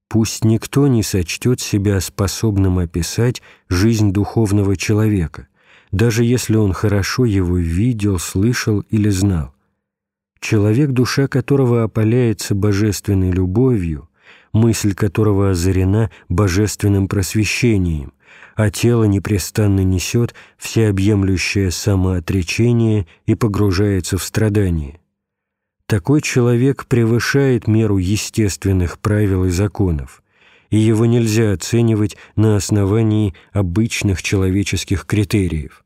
Пусть никто не сочтет себя способным описать жизнь духовного человека, даже если он хорошо его видел, слышал или знал. Человек, душа которого опаляется божественной любовью, мысль которого озарена божественным просвещением, а тело непрестанно несет всеобъемлющее самоотречение и погружается в страдание. Такой человек превышает меру естественных правил и законов, и его нельзя оценивать на основании обычных человеческих критериев.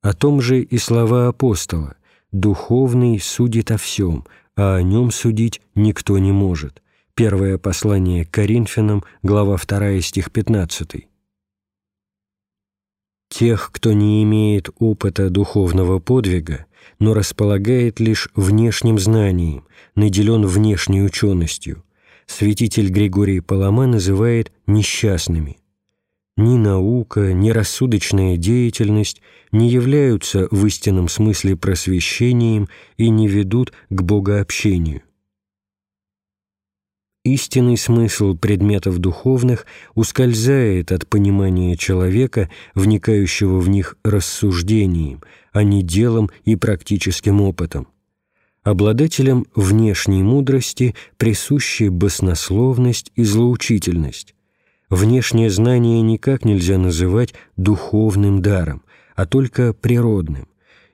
О том же и слова апостола «духовный судит о всем, а о нем судить никто не может». Первое послание к Коринфянам, глава 2, стих 15 тех, кто не имеет опыта духовного подвига, но располагает лишь внешним знанием, наделен внешней ученостью, святитель Григорий Палама называет несчастными. Ни наука, ни рассудочная деятельность не являются в истинном смысле просвещением и не ведут к богообщению истинный смысл предметов духовных ускользает от понимания человека, вникающего в них рассуждением, а не делом и практическим опытом. Обладателям внешней мудрости присущи баснословность и злоучительность. Внешнее знание никак нельзя называть духовным даром, а только природным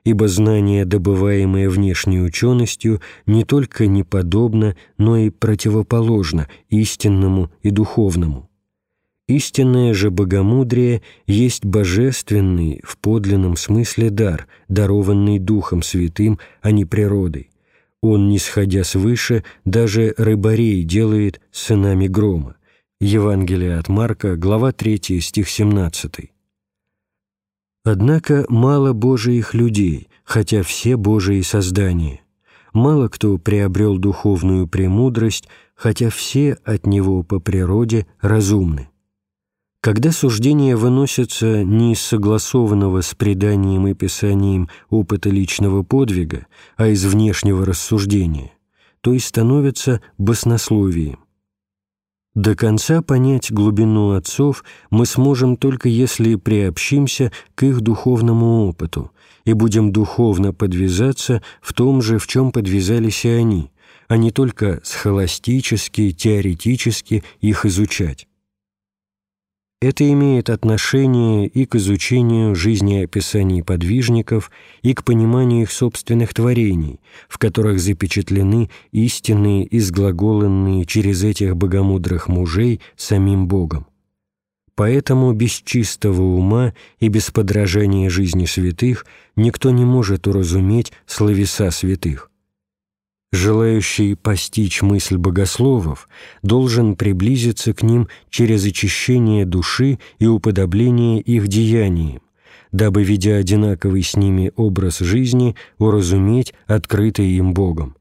ибо знание, добываемое внешней ученостью, не только неподобно, но и противоположно истинному и духовному. Истинное же богомудрие есть божественный в подлинном смысле дар, дарованный Духом Святым, а не природой. Он, не сходя свыше, даже рыбарей делает сынами грома. Евангелие от Марка, глава 3, стих 17. Однако мало Божиих людей, хотя все Божии создания. Мало кто приобрел духовную премудрость, хотя все от него по природе разумны. Когда суждения выносятся не из согласованного с преданием и писанием опыта личного подвига, а из внешнего рассуждения, то и становятся баснословием. До конца понять глубину отцов мы сможем только если приобщимся к их духовному опыту и будем духовно подвязаться в том же, в чем подвязались и они, а не только схоластически, теоретически их изучать. Это имеет отношение и к изучению жизнеописаний подвижников, и к пониманию их собственных творений, в которых запечатлены истинные изглаголенные через этих богомудрых мужей самим Богом. Поэтому без чистого ума и без подражания жизни святых никто не может уразуметь словеса святых. Желающий постичь мысль богословов должен приблизиться к ним через очищение души и уподобление их деяниям, дабы, видя одинаковый с ними образ жизни, уразуметь открытый им Богом.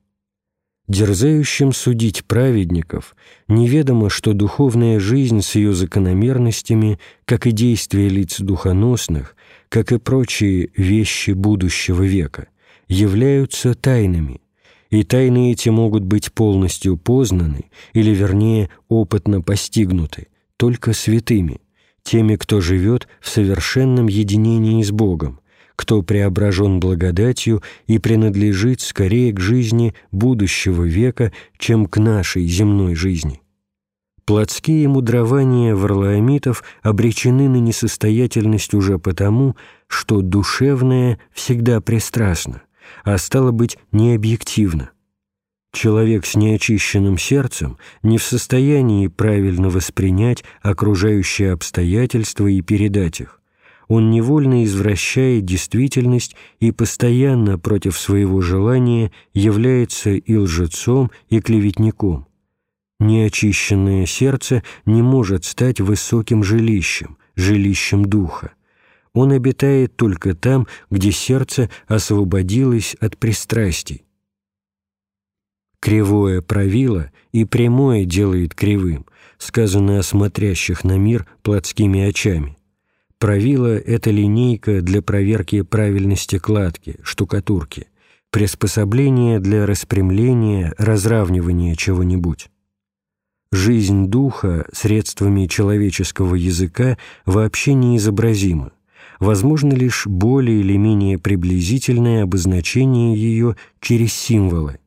Дерзающим судить праведников неведомо, что духовная жизнь с ее закономерностями, как и действия лиц духоносных, как и прочие вещи будущего века, являются тайнами – и тайны эти могут быть полностью познаны, или, вернее, опытно постигнуты, только святыми, теми, кто живет в совершенном единении с Богом, кто преображен благодатью и принадлежит скорее к жизни будущего века, чем к нашей земной жизни. Плотские мудрования варлаамитов обречены на несостоятельность уже потому, что душевное всегда пристрастно, а стало быть, необъективно. Человек с неочищенным сердцем не в состоянии правильно воспринять окружающие обстоятельства и передать их. Он невольно извращает действительность и постоянно против своего желания является и лжецом, и клеветником. Неочищенное сердце не может стать высоким жилищем, жилищем духа он обитает только там, где сердце освободилось от пристрастий. «Кривое правило и прямое делает кривым», сказано о смотрящих на мир плотскими очами. Правило — это линейка для проверки правильности кладки, штукатурки, приспособление для распрямления, разравнивания чего-нибудь. Жизнь духа средствами человеческого языка вообще неизобразима возможно лишь более или менее приблизительное обозначение ее через символы.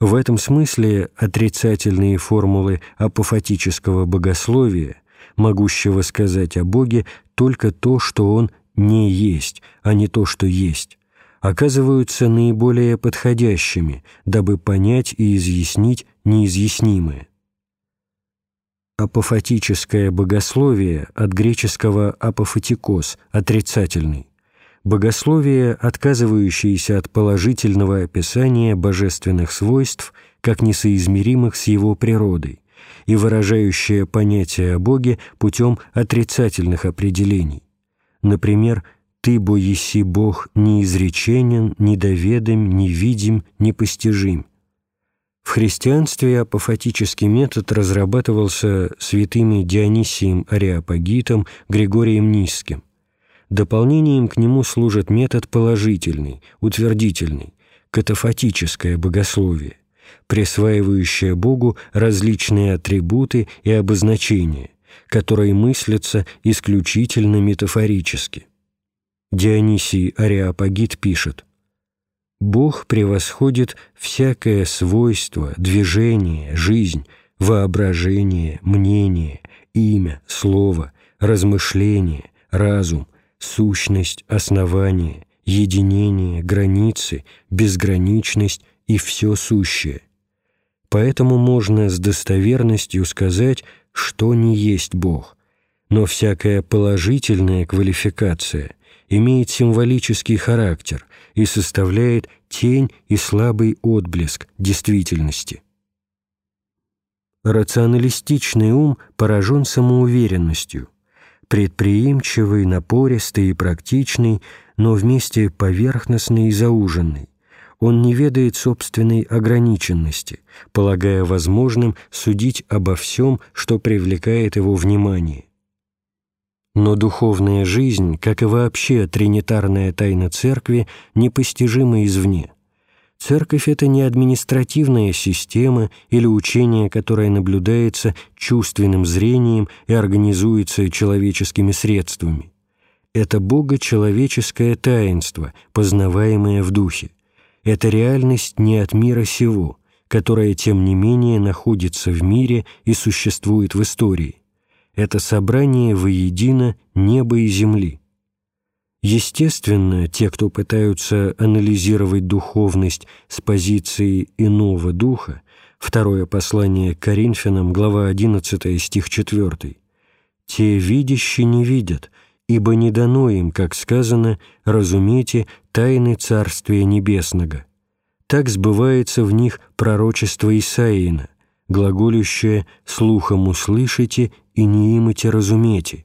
В этом смысле отрицательные формулы апофатического богословия, могущего сказать о Боге только то, что Он не есть, а не то, что есть, оказываются наиболее подходящими, дабы понять и изъяснить неизъяснимое апофатическое богословие от греческого апофатикос – отрицательный. Богословие, отказывающееся от положительного описания божественных свойств как несоизмеримых с его природой и выражающее понятие о Боге путем отрицательных определений. Например, «Ты, бо еси Бог, неизреченен, недоведым, невидим, непостижим». В христианстве апофатический метод разрабатывался святыми Дионисием Ариапагитом, Григорием Низким. Дополнением к нему служит метод положительный, утвердительный, катафатическое богословие, присваивающее Богу различные атрибуты и обозначения, которые мыслятся исключительно метафорически. Дионисий Ариапагит пишет – Бог превосходит всякое свойство, движение, жизнь, воображение, мнение, имя, слово, размышление, разум, сущность, основание, единение, границы, безграничность и все сущее. Поэтому можно с достоверностью сказать, что не есть Бог, но всякая положительная квалификация имеет символический характер, и составляет тень и слабый отблеск действительности. Рационалистичный ум поражен самоуверенностью, предприимчивый, напористый и практичный, но вместе поверхностный и зауженный. Он не ведает собственной ограниченности, полагая возможным судить обо всем, что привлекает его внимание. Но духовная жизнь, как и вообще тринитарная тайна Церкви, непостижима извне. Церковь – это не административная система или учение, которое наблюдается чувственным зрением и организуется человеческими средствами. Это богочеловеческое таинство, познаваемое в духе. Это реальность не от мира сего, которая, тем не менее, находится в мире и существует в истории это собрание воедино неба и земли. Естественно, те, кто пытаются анализировать духовность с позиции иного духа, второе послание Коринфянам, глава 11, стих 4, «Те видящие не видят, ибо не дано им, как сказано, разумейте тайны Царствия Небесного». Так сбывается в них пророчество Исаиина, глаголющее «слухом услышите и не имате разумете,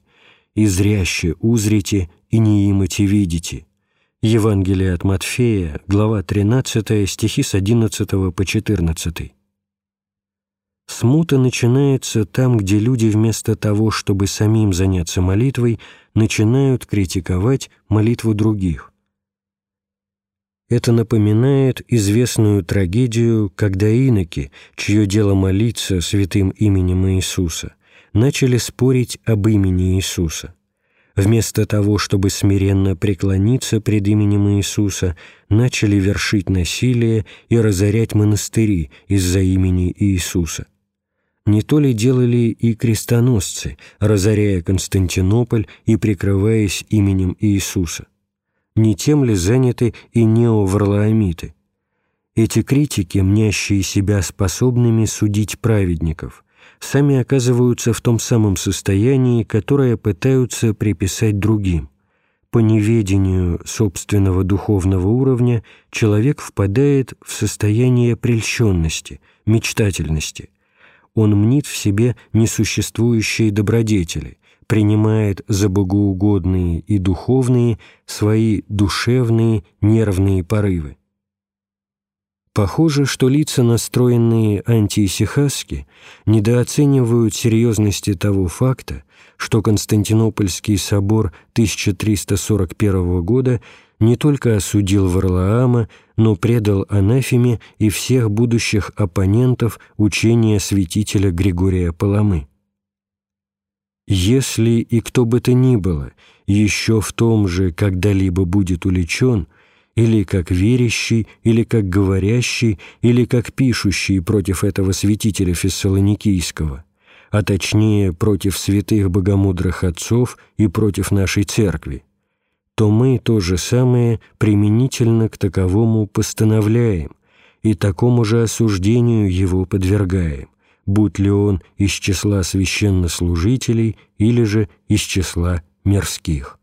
и зряще узрите, и не имате видите». Евангелие от Матфея, глава 13, стихи с 11 по 14. Смута начинается там, где люди вместо того, чтобы самим заняться молитвой, начинают критиковать молитву других. Это напоминает известную трагедию, когда иноки, чье дело молиться святым именем Иисуса, начали спорить об имени Иисуса. Вместо того, чтобы смиренно преклониться пред именем Иисуса, начали вершить насилие и разорять монастыри из-за имени Иисуса. Не то ли делали и крестоносцы, разоряя Константинополь и прикрываясь именем Иисуса? Не тем ли заняты и неоварлаамиты? Эти критики, мнящие себя способными судить праведников, сами оказываются в том самом состоянии, которое пытаются приписать другим. По неведению собственного духовного уровня человек впадает в состояние прельщенности, мечтательности. Он мнит в себе несуществующие добродетели, принимает за богоугодные и духовные свои душевные нервные порывы. Похоже, что лица, настроенные антиисихаски, недооценивают серьезности того факта, что Константинопольский собор 1341 года не только осудил Варлаама, но предал анафеме и всех будущих оппонентов учения святителя Григория Паламы. Если и кто бы то ни было еще в том же когда-либо будет уличен – или как верящий, или как говорящий, или как пишущий против этого святителя Фессалоникийского, а точнее против святых богомудрых отцов и против нашей церкви, то мы то же самое применительно к таковому постановляем и такому же осуждению его подвергаем, будь ли он из числа священнослужителей или же из числа мирских.